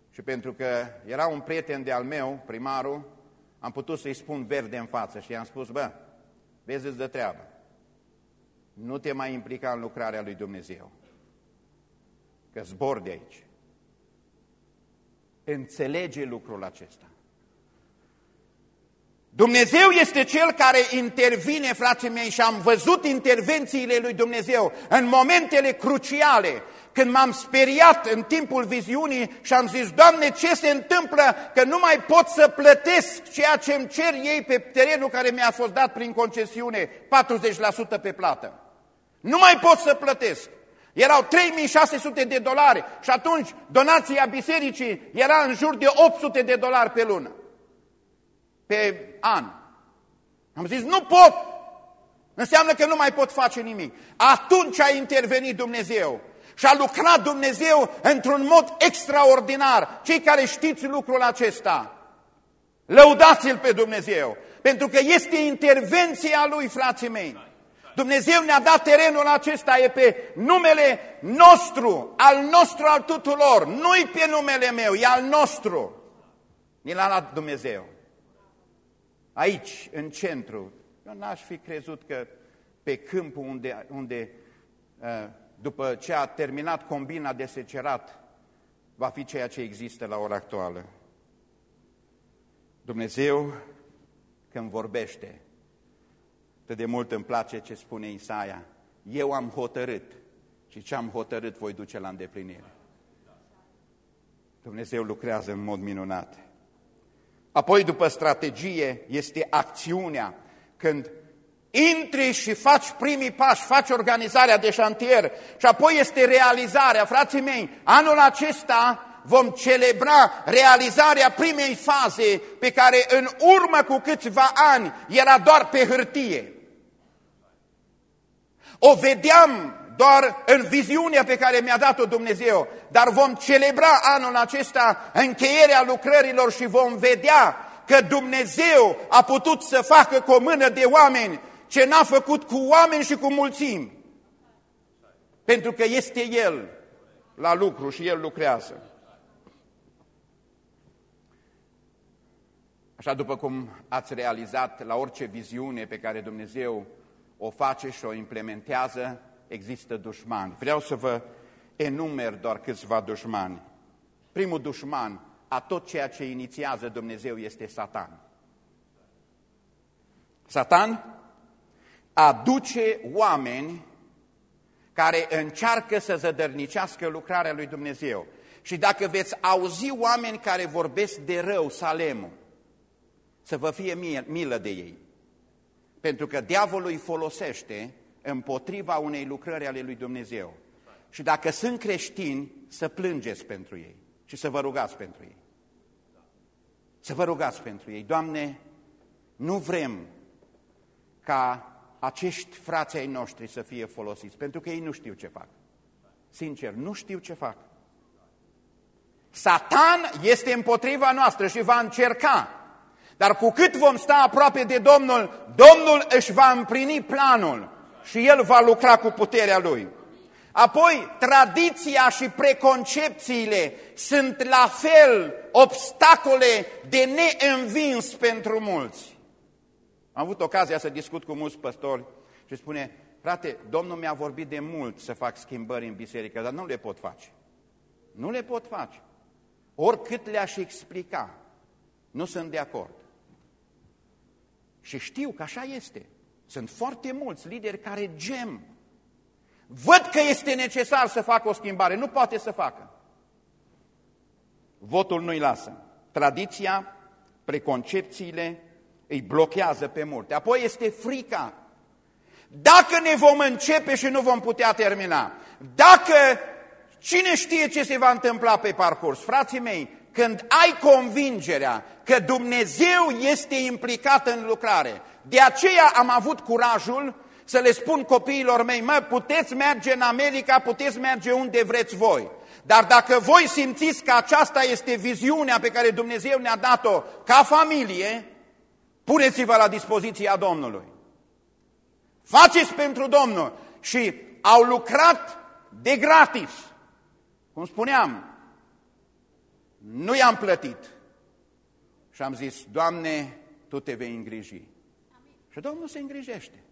și pentru că era un prieten de-al meu, primarul, am putut să-i spun verde în față și i-am spus, bă, vezi de treabă, nu te mai implica în lucrarea lui Dumnezeu, că zbor de aici. Înțelege lucrul acesta. Dumnezeu este Cel care intervine, frații mei, și am văzut intervențiile lui Dumnezeu în momentele cruciale, când m-am speriat în timpul viziunii și am zis, Doamne, ce se întâmplă că nu mai pot să plătesc ceea ce îmi cer ei pe terenul care mi-a fost dat prin concesiune, 40% pe plată. Nu mai pot să plătesc. Erau 3600 de dolari și atunci donația bisericii era în jur de 800 de dolari pe lună pe an. Am zis, nu pot! Înseamnă că nu mai pot face nimic. Atunci a intervenit Dumnezeu și a lucrat Dumnezeu într-un mod extraordinar. Cei care știți lucrul acesta, lăudați-L pe Dumnezeu, pentru că este intervenția Lui, frații mei. Dumnezeu ne-a dat terenul acesta, e pe numele nostru, al nostru al tuturor, nu-i pe numele meu, e al nostru. Ni l-a dat Dumnezeu aici, în centru. Eu n-aș fi crezut că pe câmpul unde, unde uh, după ce a terminat combina de secerat, va fi ceea ce există la ora actuală. Dumnezeu, când vorbește, atât de mult îmi place ce spune Isaia, eu am hotărât și ce am hotărât voi duce la îndeplinire. Dumnezeu lucrează în mod minunat. Apoi, după strategie, este acțiunea. Când intri și faci primii pași, faci organizarea de șantier și apoi este realizarea. Frații mei, anul acesta vom celebra realizarea primei faze pe care în urmă cu câțiva ani era doar pe hârtie. O vedeam doar în viziunea pe care mi-a dat-o Dumnezeu, dar vom celebra anul acesta încheierea lucrărilor și vom vedea că Dumnezeu a putut să facă cu o mână de oameni ce n-a făcut cu oameni și cu mulțimi. Pentru că este El la lucru și El lucrează. Așa după cum ați realizat la orice viziune pe care Dumnezeu o face și o implementează, există dușmani. Vreau să vă enumer doar câțiva dușmani. Primul dușman a tot ceea ce inițiază Dumnezeu este Satan. Satan aduce oameni care încearcă să zădărnicească lucrarea lui Dumnezeu. Și dacă veți auzi oameni care vorbesc de rău Salemul, să vă fie milă de ei. Pentru că diavolul îi folosește împotriva unei lucrări ale lui Dumnezeu. Și dacă sunt creștini, să plângeți pentru ei și să vă rugați pentru ei. Să vă rugați pentru ei. Doamne, nu vrem ca acești frații ai noștri să fie folosiți, pentru că ei nu știu ce fac. Sincer, nu știu ce fac. Satan este împotriva noastră și va încerca. Dar cu cât vom sta aproape de Domnul, Domnul își va împlini planul și El va lucra cu puterea Lui. Apoi, tradiția și preconcepțiile sunt la fel obstacole de neînvins pentru mulți. Am avut ocazia să discut cu mulți păstori și spune, frate, Domnul mi-a vorbit de mult să fac schimbări în biserică, dar nu le pot face. Nu le pot face. Oricât le-aș explica, nu sunt de acord. Și știu că așa este. Sunt foarte mulți lideri care gem. Văd că este necesar să facă o schimbare, nu poate să facă. Votul nu-i lasă. Tradiția, preconcepțiile îi blochează pe multe. Apoi este frica. Dacă ne vom începe și nu vom putea termina, dacă cine știe ce se va întâmpla pe parcurs, frații mei, când ai convingerea că Dumnezeu este implicat în lucrare, de aceea am avut curajul să le spun copiilor mei, mă, puteți merge în America, puteți merge unde vreți voi. Dar dacă voi simțiți că aceasta este viziunea pe care Dumnezeu ne-a dat-o ca familie, puneți-vă la dispoziția Domnului. Faceți pentru Domnul și au lucrat de gratis. Cum spuneam, nu i-am plătit. Și am zis, Doamne, Tu te vei îngriji. Și Domnul se îngrijește.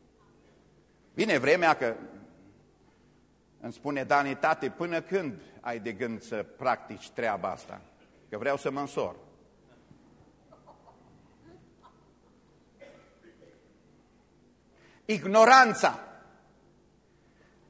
Vine vremea că îmi spune Dani, tate, până când ai de gând să practici treaba asta? Că vreau să mă însor. Ignoranța.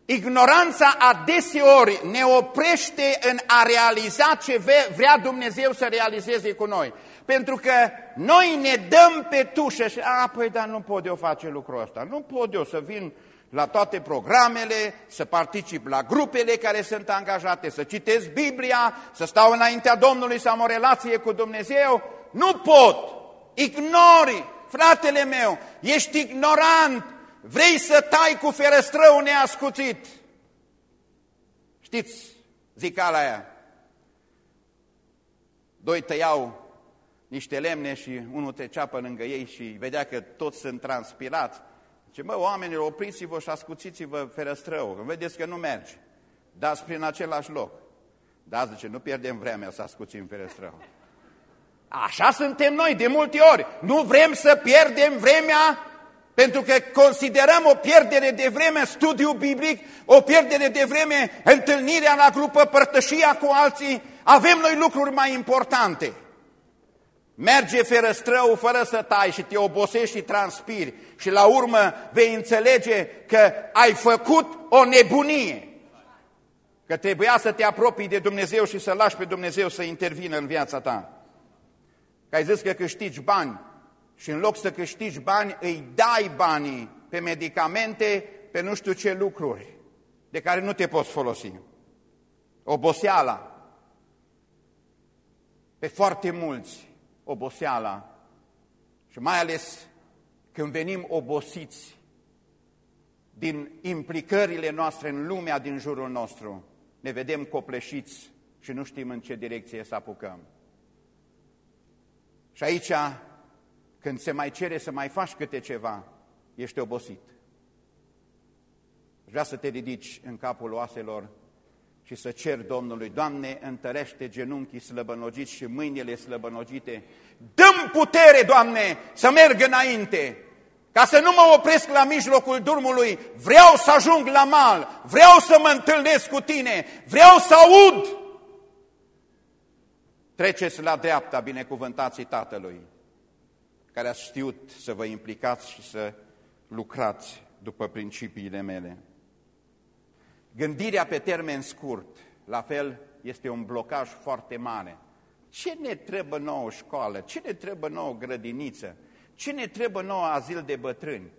Ignoranța adeseori ne oprește în a realiza ce vrea Dumnezeu să realizeze cu noi. Pentru că noi ne dăm pe tușă și, a, păi, dar nu pot eu face lucrul ăsta, nu pot eu să vin la toate programele, să particip la grupele care sunt angajate, să citesc Biblia, să stau înaintea Domnului, să am o relație cu Dumnezeu. Nu pot! Ignori, fratele meu, ești ignorant, vrei să tai cu ferăstrău neascuțit. Știți zicala aia? Doi tăiau niște lemne și unul trecea pe lângă ei și vedea că toți sunt transpirați. Zice, mă, oamenilor, opriți-vă și ascuțiți-vă ferăstrău, vedeți că nu merge. Dați prin același loc. Da, zice, nu pierdem vremea să ascuțim ferăstrău. Așa suntem noi de multe ori. Nu vrem să pierdem vremea pentru că considerăm o pierdere de vreme studiul biblic, o pierdere de vreme întâlnirea la grupă, părtășia cu alții. Avem noi lucruri mai importante. Merge ferăstrău fără să tai și te obosești și transpiri și la urmă vei înțelege că ai făcut o nebunie. Că trebuia să te apropii de Dumnezeu și să lași pe Dumnezeu să intervină în viața ta. Că ai zis că câștigi bani și în loc să câștigi bani îi dai banii pe medicamente, pe nu știu ce lucruri de care nu te poți folosi. Oboseala. Pe foarte mulți oboseala și mai ales când venim obosiți din implicările noastre în lumea din jurul nostru, ne vedem copleșiți și nu știm în ce direcție să apucăm. Și aici, când se mai cere să mai faci câte ceva, ești obosit. Vreau să te ridici în capul oaselor și să cer Domnului, Doamne, întărește genunchii slăbănogiți și mâinile slăbănogite. Dăm putere, Doamne, să merg înainte, ca să nu mă opresc la mijlocul drumului, vreau să ajung la mal, vreau să mă întâlnesc cu tine, vreau să aud. Treceți la dreapta binecuvântații Tatălui, care a știut să vă implicați și să lucrați după principiile mele. Gândirea pe termen scurt, la fel, este un blocaj foarte mare. Ce ne trebuie nouă școală? Ce ne trebuie nouă grădiniță? Ce ne trebuie nouă azil de bătrâni?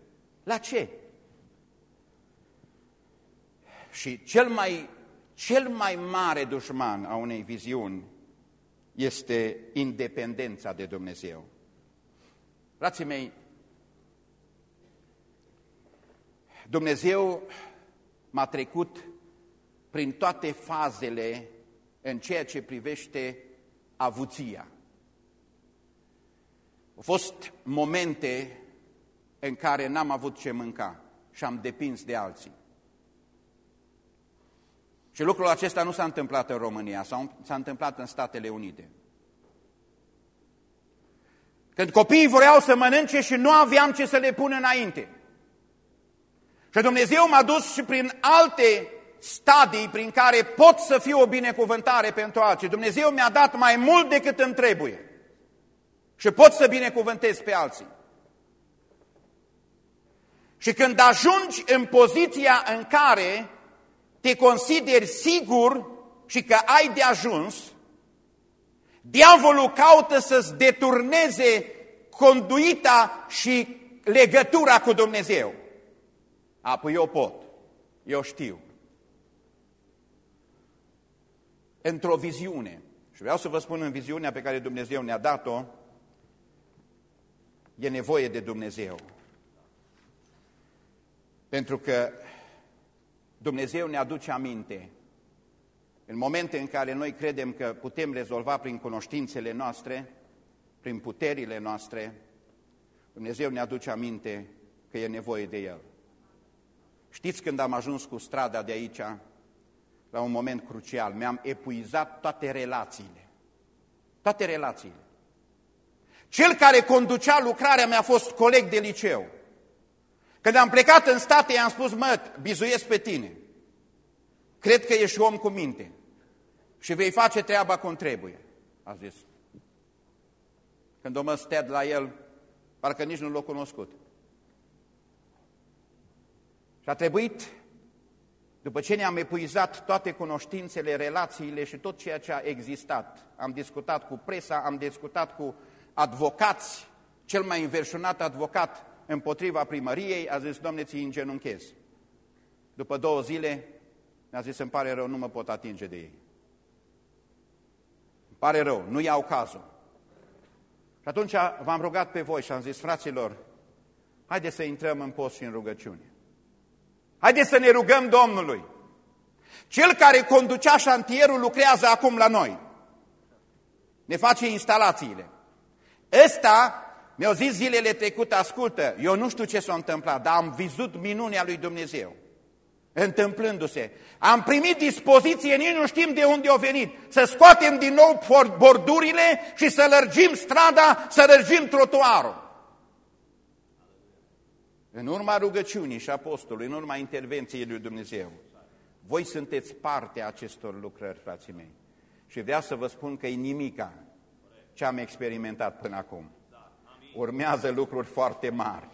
La ce? Și cel mai, cel mai mare dușman a unei viziuni este independența de Dumnezeu. Frații mei, Dumnezeu m-a trecut prin toate fazele în ceea ce privește avuția. Au fost momente în care n-am avut ce mânca și am depins de alții. Și lucrul acesta nu s-a întâmplat în România, s-a întâmplat în Statele Unite. Când copiii vreau să mănânce și nu aveam ce să le pun înainte. Și Dumnezeu m-a dus și prin alte stadii prin care pot să fiu o binecuvântare pentru alții. Dumnezeu mi-a dat mai mult decât îmi trebuie și pot să binecuvântez pe alții. Și când ajungi în poziția în care te consideri sigur și că ai de ajuns, diavolul caută să-ți deturneze conduita și legătura cu Dumnezeu. Apoi eu pot, eu știu. Într-o viziune, și vreau să vă spun în viziunea pe care Dumnezeu ne-a dat-o, e nevoie de Dumnezeu. Pentru că Dumnezeu ne aduce aminte în momente în care noi credem că putem rezolva prin cunoștințele noastre, prin puterile noastre, Dumnezeu ne aduce aminte că e nevoie de El. Știți când am ajuns cu strada de aici, la un moment crucial, mi-am epuizat toate relațiile. Toate relațiile. Cel care conducea lucrarea mi-a fost coleg de liceu. Când am plecat în state, i-am spus, mă, bizuiesc pe tine. Cred că ești om cu minte și vei face treaba cum trebuie, a zis. Când o mă sted la el, parcă nici nu l-a cunoscut. Și a trebuit, după ce ne-am epuizat toate cunoștințele, relațiile și tot ceea ce a existat, am discutat cu presa, am discutat cu advocați, cel mai înverșunat advocat împotriva primăriei, a zis, domne, ți îngenunchez. După două zile, mi-a zis, îmi pare rău, nu mă pot atinge de ei. Îmi pare rău, nu iau cazul. Și atunci v-am rugat pe voi și am zis, fraților, haideți să intrăm în post și în rugăciune. Haideți să ne rugăm Domnului. Cel care conducea șantierul lucrează acum la noi. Ne face instalațiile. Ăsta mi-au zis zilele trecute, ascultă, eu nu știu ce s-a întâmplat, dar am vizut minunea lui Dumnezeu întâmplându-se. Am primit dispoziție, nici nu știm de unde au venit, să scoatem din nou bordurile și să lărgim strada, să lărgim trotuarul. În urma rugăciunii și apostolului, în urma intervenției lui Dumnezeu, voi sunteți parte a acestor lucrări, frații mei. Și vreau să vă spun că e nimica ce am experimentat până acum. Urmează lucruri foarte mari.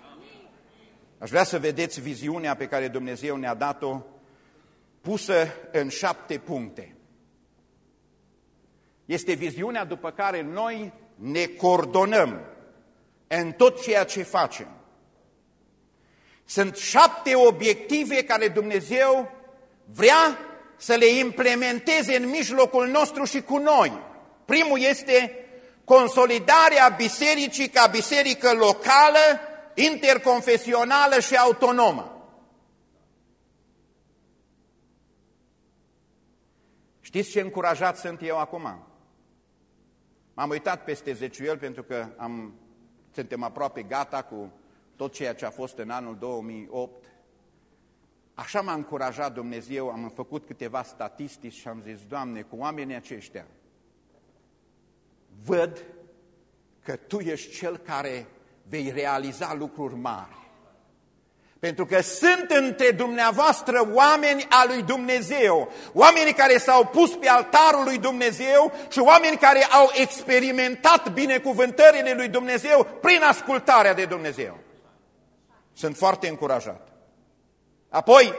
Aș vrea să vedeți viziunea pe care Dumnezeu ne-a dat-o pusă în șapte puncte. Este viziunea după care noi ne coordonăm în tot ceea ce facem. Sunt șapte obiective care Dumnezeu vrea să le implementeze în mijlocul nostru și cu noi. Primul este consolidarea bisericii ca biserică locală, interconfesională și autonomă. Știți ce încurajat sunt eu acum? M-am uitat peste zeciuiel pentru că am, suntem aproape gata cu tot ceea ce a fost în anul 2008. Așa m-a încurajat Dumnezeu, am făcut câteva statistici și am zis, Doamne, cu oamenii aceștia, văd că Tu ești Cel care vei realiza lucruri mari. Pentru că sunt între dumneavoastră oameni al lui Dumnezeu, oameni care s-au pus pe altarul lui Dumnezeu și oameni care au experimentat binecuvântările lui Dumnezeu prin ascultarea de Dumnezeu. Sunt foarte încurajat. Apoi,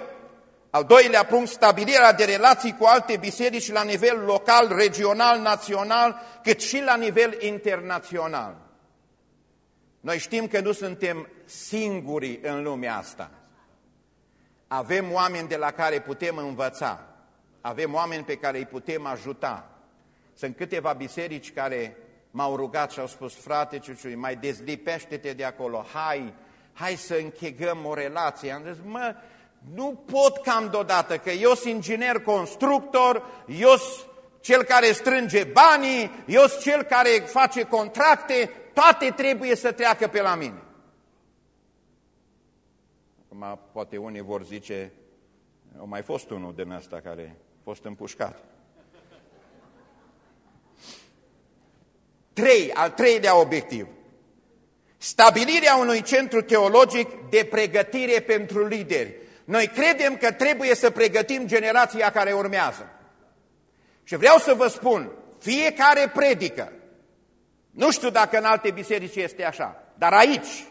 al doilea punct, stabilirea de relații cu alte biserici la nivel local, regional, național, cât și la nivel internațional. Noi știm că nu suntem singuri în lumea asta. Avem oameni de la care putem învăța, avem oameni pe care îi putem ajuta. Sunt câteva biserici care m-au rugat și au spus, frate Ciuciui, mai dezlipește-te de acolo, hai, hai să închegăm o relație. Am zis, mă, nu pot cam deodată, că eu sunt inginer constructor, eu sunt cel care strânge banii, eu sunt cel care face contracte, toate trebuie să treacă pe la mine. Acum, poate unii vor zice, au mai fost unul din ăsta care a fost împușcat. Trei, al treilea obiectiv. Stabilirea unui centru teologic de pregătire pentru lideri. Noi credem că trebuie să pregătim generația care urmează. Și vreau să vă spun, fiecare predică, nu știu dacă în alte biserici este așa, dar aici,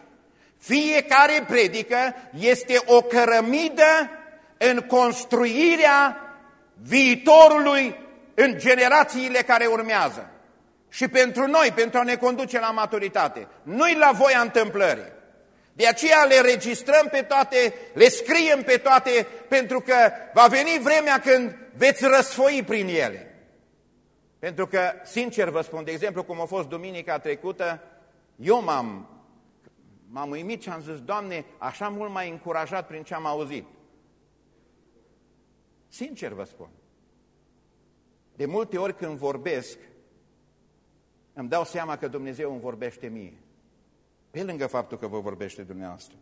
fiecare predică este o cărămidă în construirea viitorului în generațiile care urmează. Și pentru noi, pentru a ne conduce la maturitate. Nu-i la voia întâmplării. De aceea le registrăm pe toate, le scriem pe toate, pentru că va veni vremea când veți răsfoi prin ele. Pentru că, sincer vă spun, de exemplu, cum a fost duminica trecută, eu m-am m-am uimit și am zis, Doamne, așa mult mai încurajat prin ce am auzit. Sincer vă spun. De multe ori când vorbesc, îmi dau seama că Dumnezeu îmi vorbește mie. Pe lângă faptul că vă vorbește dumneavoastră.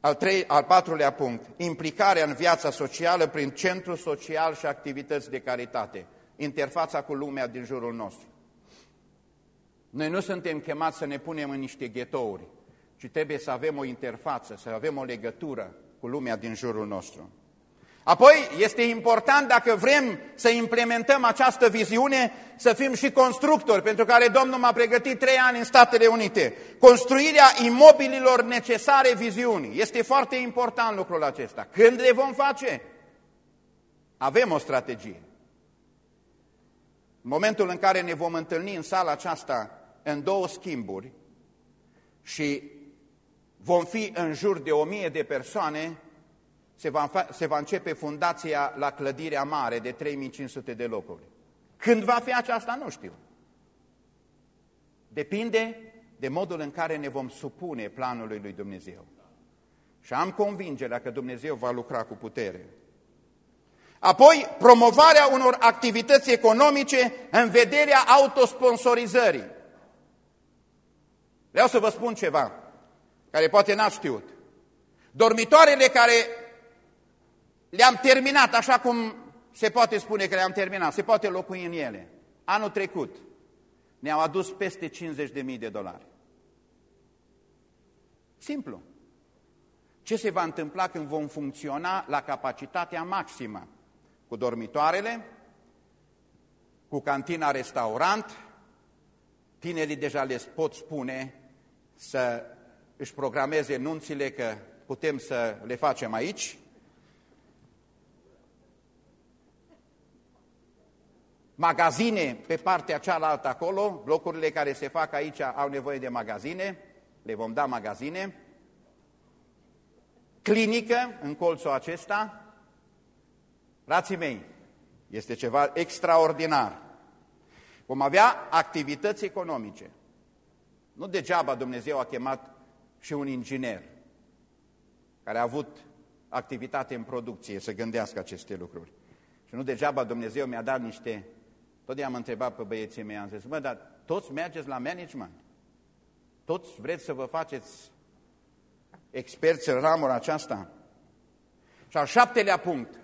Al, trei, al patrulea punct, implicarea în viața socială prin centru social și activități de caritate, interfața cu lumea din jurul nostru. Noi nu suntem chemați să ne punem în niște ghetouri, ci trebuie să avem o interfață, să avem o legătură cu lumea din jurul nostru. Apoi, este important, dacă vrem să implementăm această viziune, să fim și constructori, pentru care Domnul m-a pregătit trei ani în Statele Unite. Construirea imobililor necesare viziunii. Este foarte important lucrul acesta. Când le vom face? Avem o strategie. În momentul în care ne vom întâlni în sala aceasta în două schimburi și vom fi în jur de o mie de persoane, se va, se va începe fundația la clădirea mare de 3500 de locuri. Când va fi aceasta, nu știu. Depinde de modul în care ne vom supune planului lui Dumnezeu. Și am convingerea că Dumnezeu va lucra cu putere. Apoi, promovarea unor activități economice în vederea autosponsorizării. Vreau să vă spun ceva care poate n-ați știut. Dormitoarele care le-am terminat, așa cum se poate spune că le-am terminat, se poate locui în ele. Anul trecut ne-au adus peste 50.000 de dolari. Simplu. Ce se va întâmpla când vom funcționa la capacitatea maximă? Cu dormitoarele, cu cantina restaurant, tinerii deja les pot spune să își programeze nunțile că putem să le facem aici. Magazine pe partea cealaltă acolo, blocurile care se fac aici au nevoie de magazine, le vom da magazine. Clinică în colțul acesta. Frații mei, este ceva extraordinar. Vom avea activități economice. Nu degeaba Dumnezeu a chemat și un inginer care a avut activitate în producție să gândească aceste lucruri. Și nu degeaba Dumnezeu mi-a dat niște... Tot i-am întrebat pe băieții mei, am zis, mă, dar toți mergeți la management? Toți vreți să vă faceți experți în ramura aceasta? Și al șaptelea punct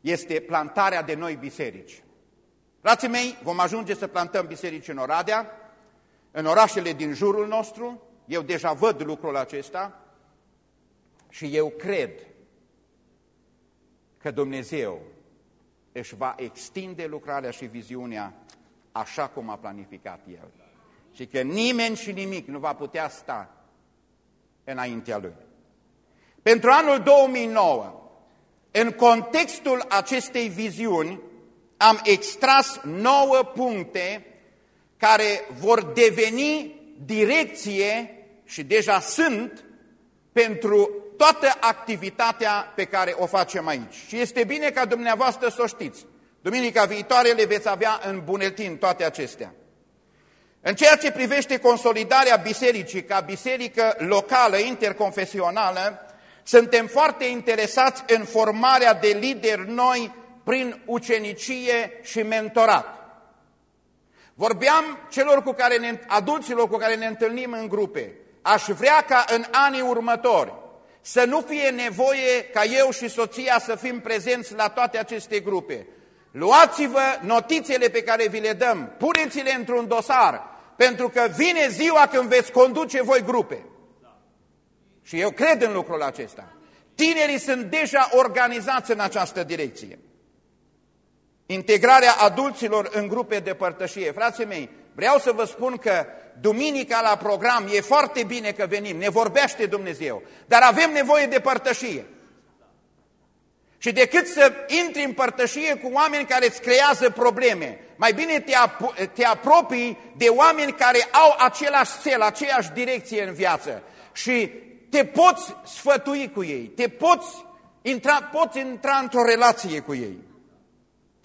este plantarea de noi biserici. Frații mei, vom ajunge să plantăm biserici în Oradea, în orașele din jurul nostru, eu deja văd lucrul acesta. Și eu cred că Dumnezeu își va extinde lucrarea și viziunea așa cum a planificat El. Și că nimeni și nimic nu va putea sta înaintea Lui. Pentru anul 2009, în contextul acestei viziuni, am extras nouă puncte care vor deveni direcție și deja sunt pentru toată activitatea pe care o facem aici. Și este bine ca dumneavoastră să o știți. Duminica viitoare le veți avea în buletin toate acestea. În ceea ce privește consolidarea bisericii ca biserică locală, interconfesională, suntem foarte interesați în formarea de lideri noi prin ucenicie și mentorat. Vorbeam celor cu care ne, adulților cu care ne întâlnim în grupe. Aș vrea ca în anii următori să nu fie nevoie ca eu și soția să fim prezenți la toate aceste grupe. Luați-vă notițele pe care vi le dăm, puneți-le într-un dosar, pentru că vine ziua când veți conduce voi grupe. Și eu cred în lucrul acesta. Tinerii sunt deja organizați în această direcție. Integrarea adulților în grupe de părtășie. Frații mei, vreau să vă spun că duminica la program e foarte bine că venim, ne vorbește Dumnezeu, dar avem nevoie de părtășie. Și decât să intri în părtășie cu oameni care îți creează probleme, mai bine te, ap te apropii de oameni care au același cel, aceeași direcție în viață și te poți sfătui cu ei, te poți intra, poți intra într-o relație cu ei.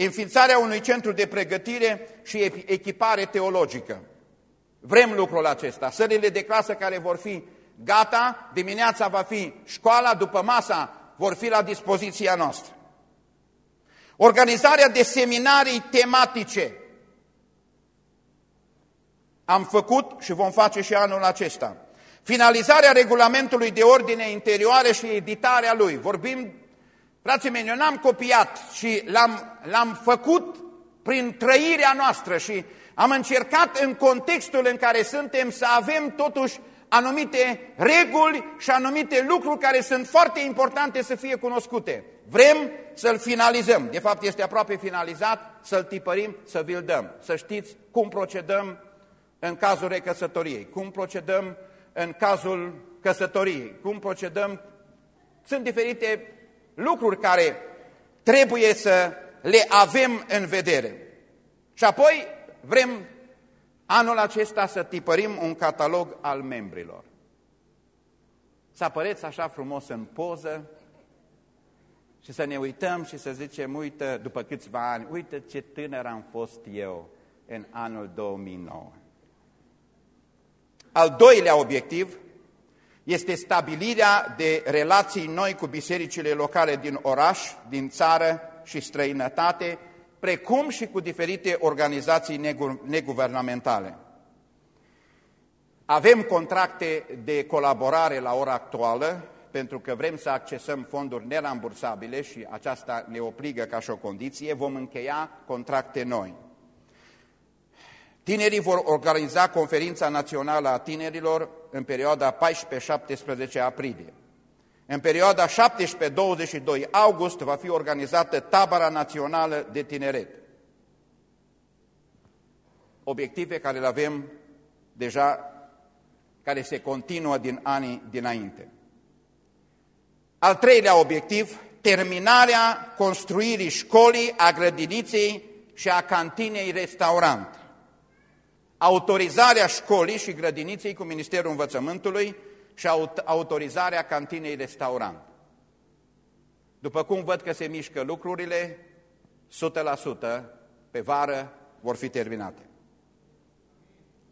Înființarea unui centru de pregătire și echipare teologică. Vrem lucrul acesta. Sările de clasă care vor fi gata, dimineața va fi școala, după masa vor fi la dispoziția noastră. Organizarea de seminarii tematice. Am făcut și vom face și anul acesta. Finalizarea regulamentului de ordine interioare și editarea lui. Vorbim, frații mei, eu n-am copiat și l-am făcut prin trăirea noastră și am încercat în contextul în care suntem să avem totuși anumite reguli și anumite lucruri care sunt foarte importante să fie cunoscute. Vrem să-l finalizăm, de fapt este aproape finalizat, să-l tipărim, să vi-l dăm. Să știți cum procedăm în cazul recăsătoriei, cum procedăm în cazul căsătoriei, cum procedăm. Sunt diferite lucruri care trebuie să le avem în vedere. Și apoi vrem anul acesta să tipărim un catalog al membrilor. Să apăreți așa frumos în poză și să ne uităm și să zicem, uite, după câțiva ani, uite ce tânăr am fost eu în anul 2009. Al doilea obiectiv este stabilirea de relații noi cu bisericile locale din oraș, din țară și străinătate, precum și cu diferite organizații neguvernamentale. Avem contracte de colaborare la ora actuală, pentru că vrem să accesăm fonduri nerambursabile și aceasta ne obligă ca și o condiție, vom încheia contracte noi. Tinerii vor organiza conferința națională a tinerilor în perioada 14-17 aprilie. În perioada 17-22 august va fi organizată Tabara Națională de Tineret. Obiective care le avem deja, care se continuă din anii dinainte. Al treilea obiectiv, terminarea construirii școlii, a grădiniței și a cantinei restaurant. Autorizarea școlii și grădiniței cu Ministerul Învățământului și autorizarea cantinei restaurant. După cum văd că se mișcă lucrurile, 100% pe vară vor fi terminate.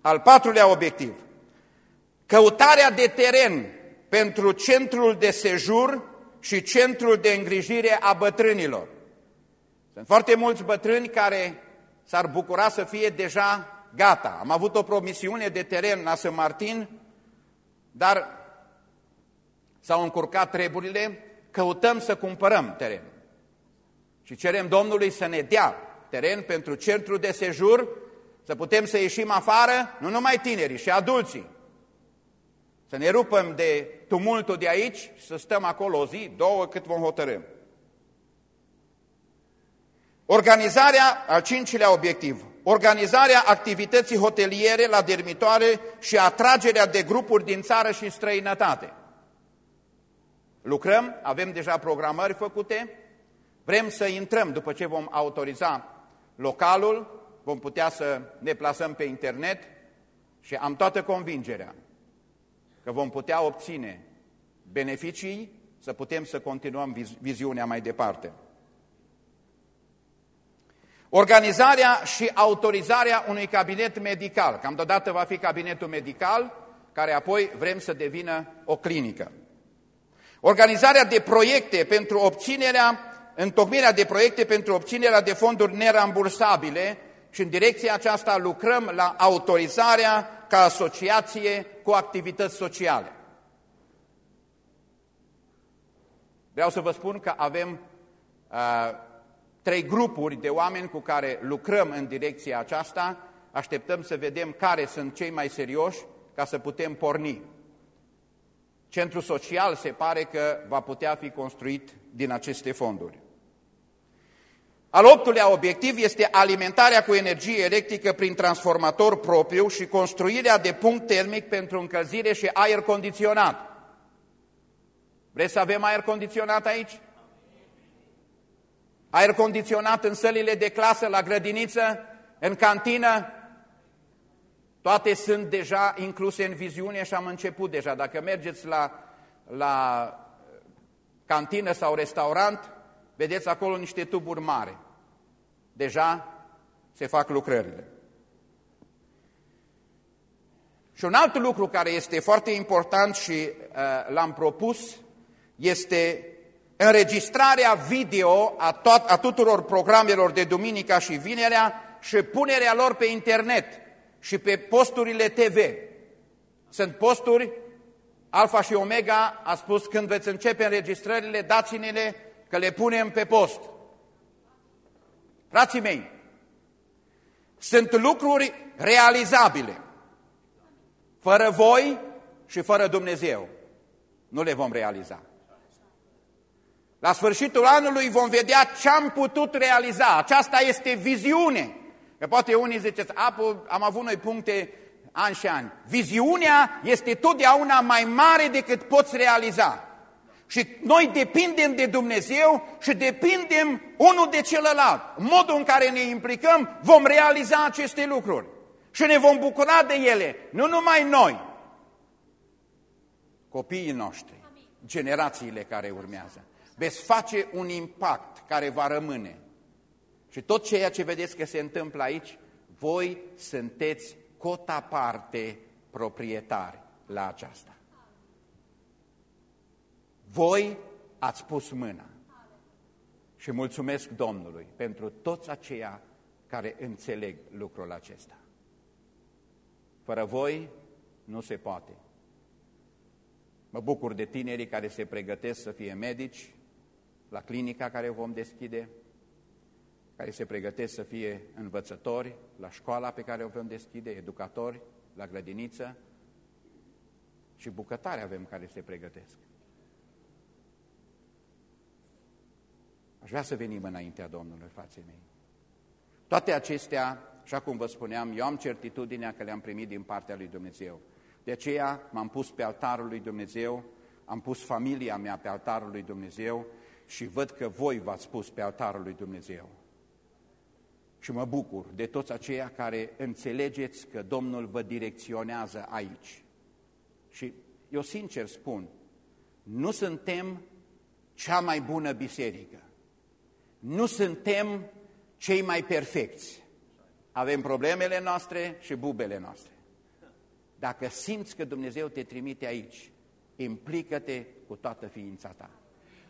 Al patrulea obiectiv, căutarea de teren pentru centrul de sejur și centrul de îngrijire a bătrânilor. Sunt foarte mulți bătrâni care s-ar bucura să fie deja gata. Am avut o promisiune de teren la San Martin, dar s-au încurcat treburile, căutăm să cumpărăm teren. Și cerem Domnului să ne dea teren pentru centru de sejur, să putem să ieșim afară, nu numai tinerii, și adulții. Să ne rupăm de tumultul de aici și să stăm acolo o zi, două, cât vom hotărâ. Organizarea, al cincilea obiectiv, organizarea activității hoteliere la dermitoare și atragerea de grupuri din țară și străinătate. Lucrăm, avem deja programări făcute, vrem să intrăm după ce vom autoriza localul, vom putea să ne plasăm pe internet și am toată convingerea că vom putea obține beneficii, să putem să continuăm viziunea mai departe. Organizarea și autorizarea unui cabinet medical. Cam deodată va fi cabinetul medical, care apoi vrem să devină o clinică. Organizarea de proiecte pentru obținerea, întocmirea de proiecte pentru obținerea de fonduri nerambursabile și în direcția aceasta lucrăm la autorizarea ca asociație cu activități sociale. Vreau să vă spun că avem uh, trei grupuri de oameni cu care lucrăm în direcția aceasta, așteptăm să vedem care sunt cei mai serioși ca să putem porni. Centrul social se pare că va putea fi construit din aceste fonduri. Al optulea obiectiv este alimentarea cu energie electrică prin transformator propriu și construirea de punct termic pentru încălzire și aer condiționat. Vreți să avem aer condiționat aici? Aer condiționat în sălile de clasă, la grădiniță, în cantină? Toate sunt deja incluse în viziune și am început deja. Dacă mergeți la, la cantină sau restaurant, vedeți acolo niște tuburi mari. Deja se fac lucrările. Și un alt lucru care este foarte important și uh, l-am propus este înregistrarea video a, tot, a tuturor programelor de duminica și vinerea și punerea lor pe internet și pe posturile TV. Sunt posturi, Alfa și Omega a spus când veți începe înregistrările, dați-ne-le că le punem pe post. Frații mei, sunt lucruri realizabile. Fără voi și fără Dumnezeu nu le vom realiza. La sfârșitul anului vom vedea ce am putut realiza. Aceasta este viziune. Că poate unii ziceți, am avut noi puncte ani și ani. Viziunea este totdeauna mai mare decât poți realiza. Și noi depindem de Dumnezeu și depindem unul de celălalt. În modul în care ne implicăm, vom realiza aceste lucruri. Și ne vom bucura de ele, nu numai noi, copiii noștri, generațiile care urmează veți face un impact care va rămâne. Și tot ceea ce vedeți că se întâmplă aici, voi sunteți cota parte proprietari la aceasta. Voi ați pus mâna. Și mulțumesc Domnului pentru toți aceia care înțeleg lucrul acesta. Fără voi nu se poate. Mă bucur de tinerii care se pregătesc să fie medici, la clinica care o vom deschide, care se pregătesc să fie învățători, la școala pe care o vom deschide, educatori, la grădiniță și bucătari avem care se pregătesc. Aș vrea să venim înaintea Domnului, frații mei. Toate acestea, așa cum vă spuneam, eu am certitudinea că le-am primit din partea lui Dumnezeu. De aceea m-am pus pe altarul lui Dumnezeu, am pus familia mea pe altarul lui Dumnezeu și văd că voi v-ați pus pe altarul lui Dumnezeu. Și mă bucur de toți aceia care înțelegeți că Domnul vă direcționează aici. Și eu sincer spun, nu suntem cea mai bună biserică. Nu suntem cei mai perfecți. Avem problemele noastre și bubele noastre. Dacă simți că Dumnezeu te trimite aici, implică-te cu toată ființa ta.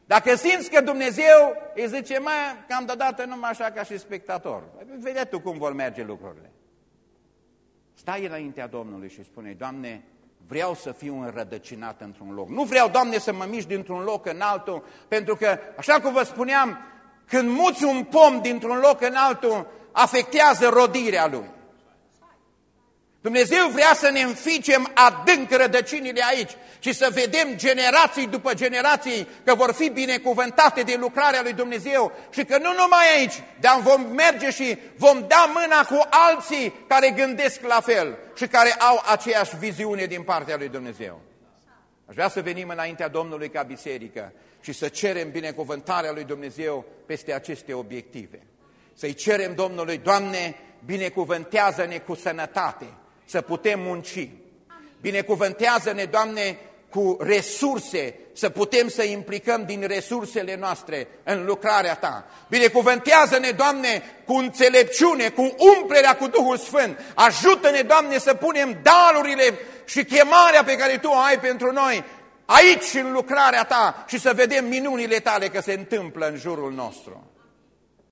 Dacă simți că Dumnezeu îi zice, mă, cam deodată numai așa ca și spectator, vede tu cum vor merge lucrurile. Stai înaintea Domnului și spune, Doamne, vreau să fiu înrădăcinat într-un loc. Nu vreau, Doamne, să mă mișc dintr-un loc în altul, pentru că, așa cum vă spuneam, când muți un pom dintr-un loc în altul, afectează rodirea lui. Dumnezeu vrea să ne înficem adânc rădăcinile aici și să vedem generații după generații că vor fi binecuvântate de lucrarea lui Dumnezeu și că nu numai aici, dar vom merge și vom da mâna cu alții care gândesc la fel și care au aceeași viziune din partea lui Dumnezeu. Aș vrea să venim înaintea Domnului ca biserică și să cerem binecuvântarea lui Dumnezeu peste aceste obiective. Să-i cerem Domnului, Doamne, binecuvântează-ne cu sănătate, să putem munci. Binecuvântează-ne, Doamne, cu resurse, să putem să implicăm din resursele noastre în lucrarea Ta. Binecuvântează-ne, Doamne, cu înțelepciune, cu umplerea cu Duhul Sfânt. Ajută-ne, Doamne, să punem dalurile și chemarea pe care Tu o ai pentru noi aici în lucrarea Ta și să vedem minunile Tale că se întâmplă în jurul nostru.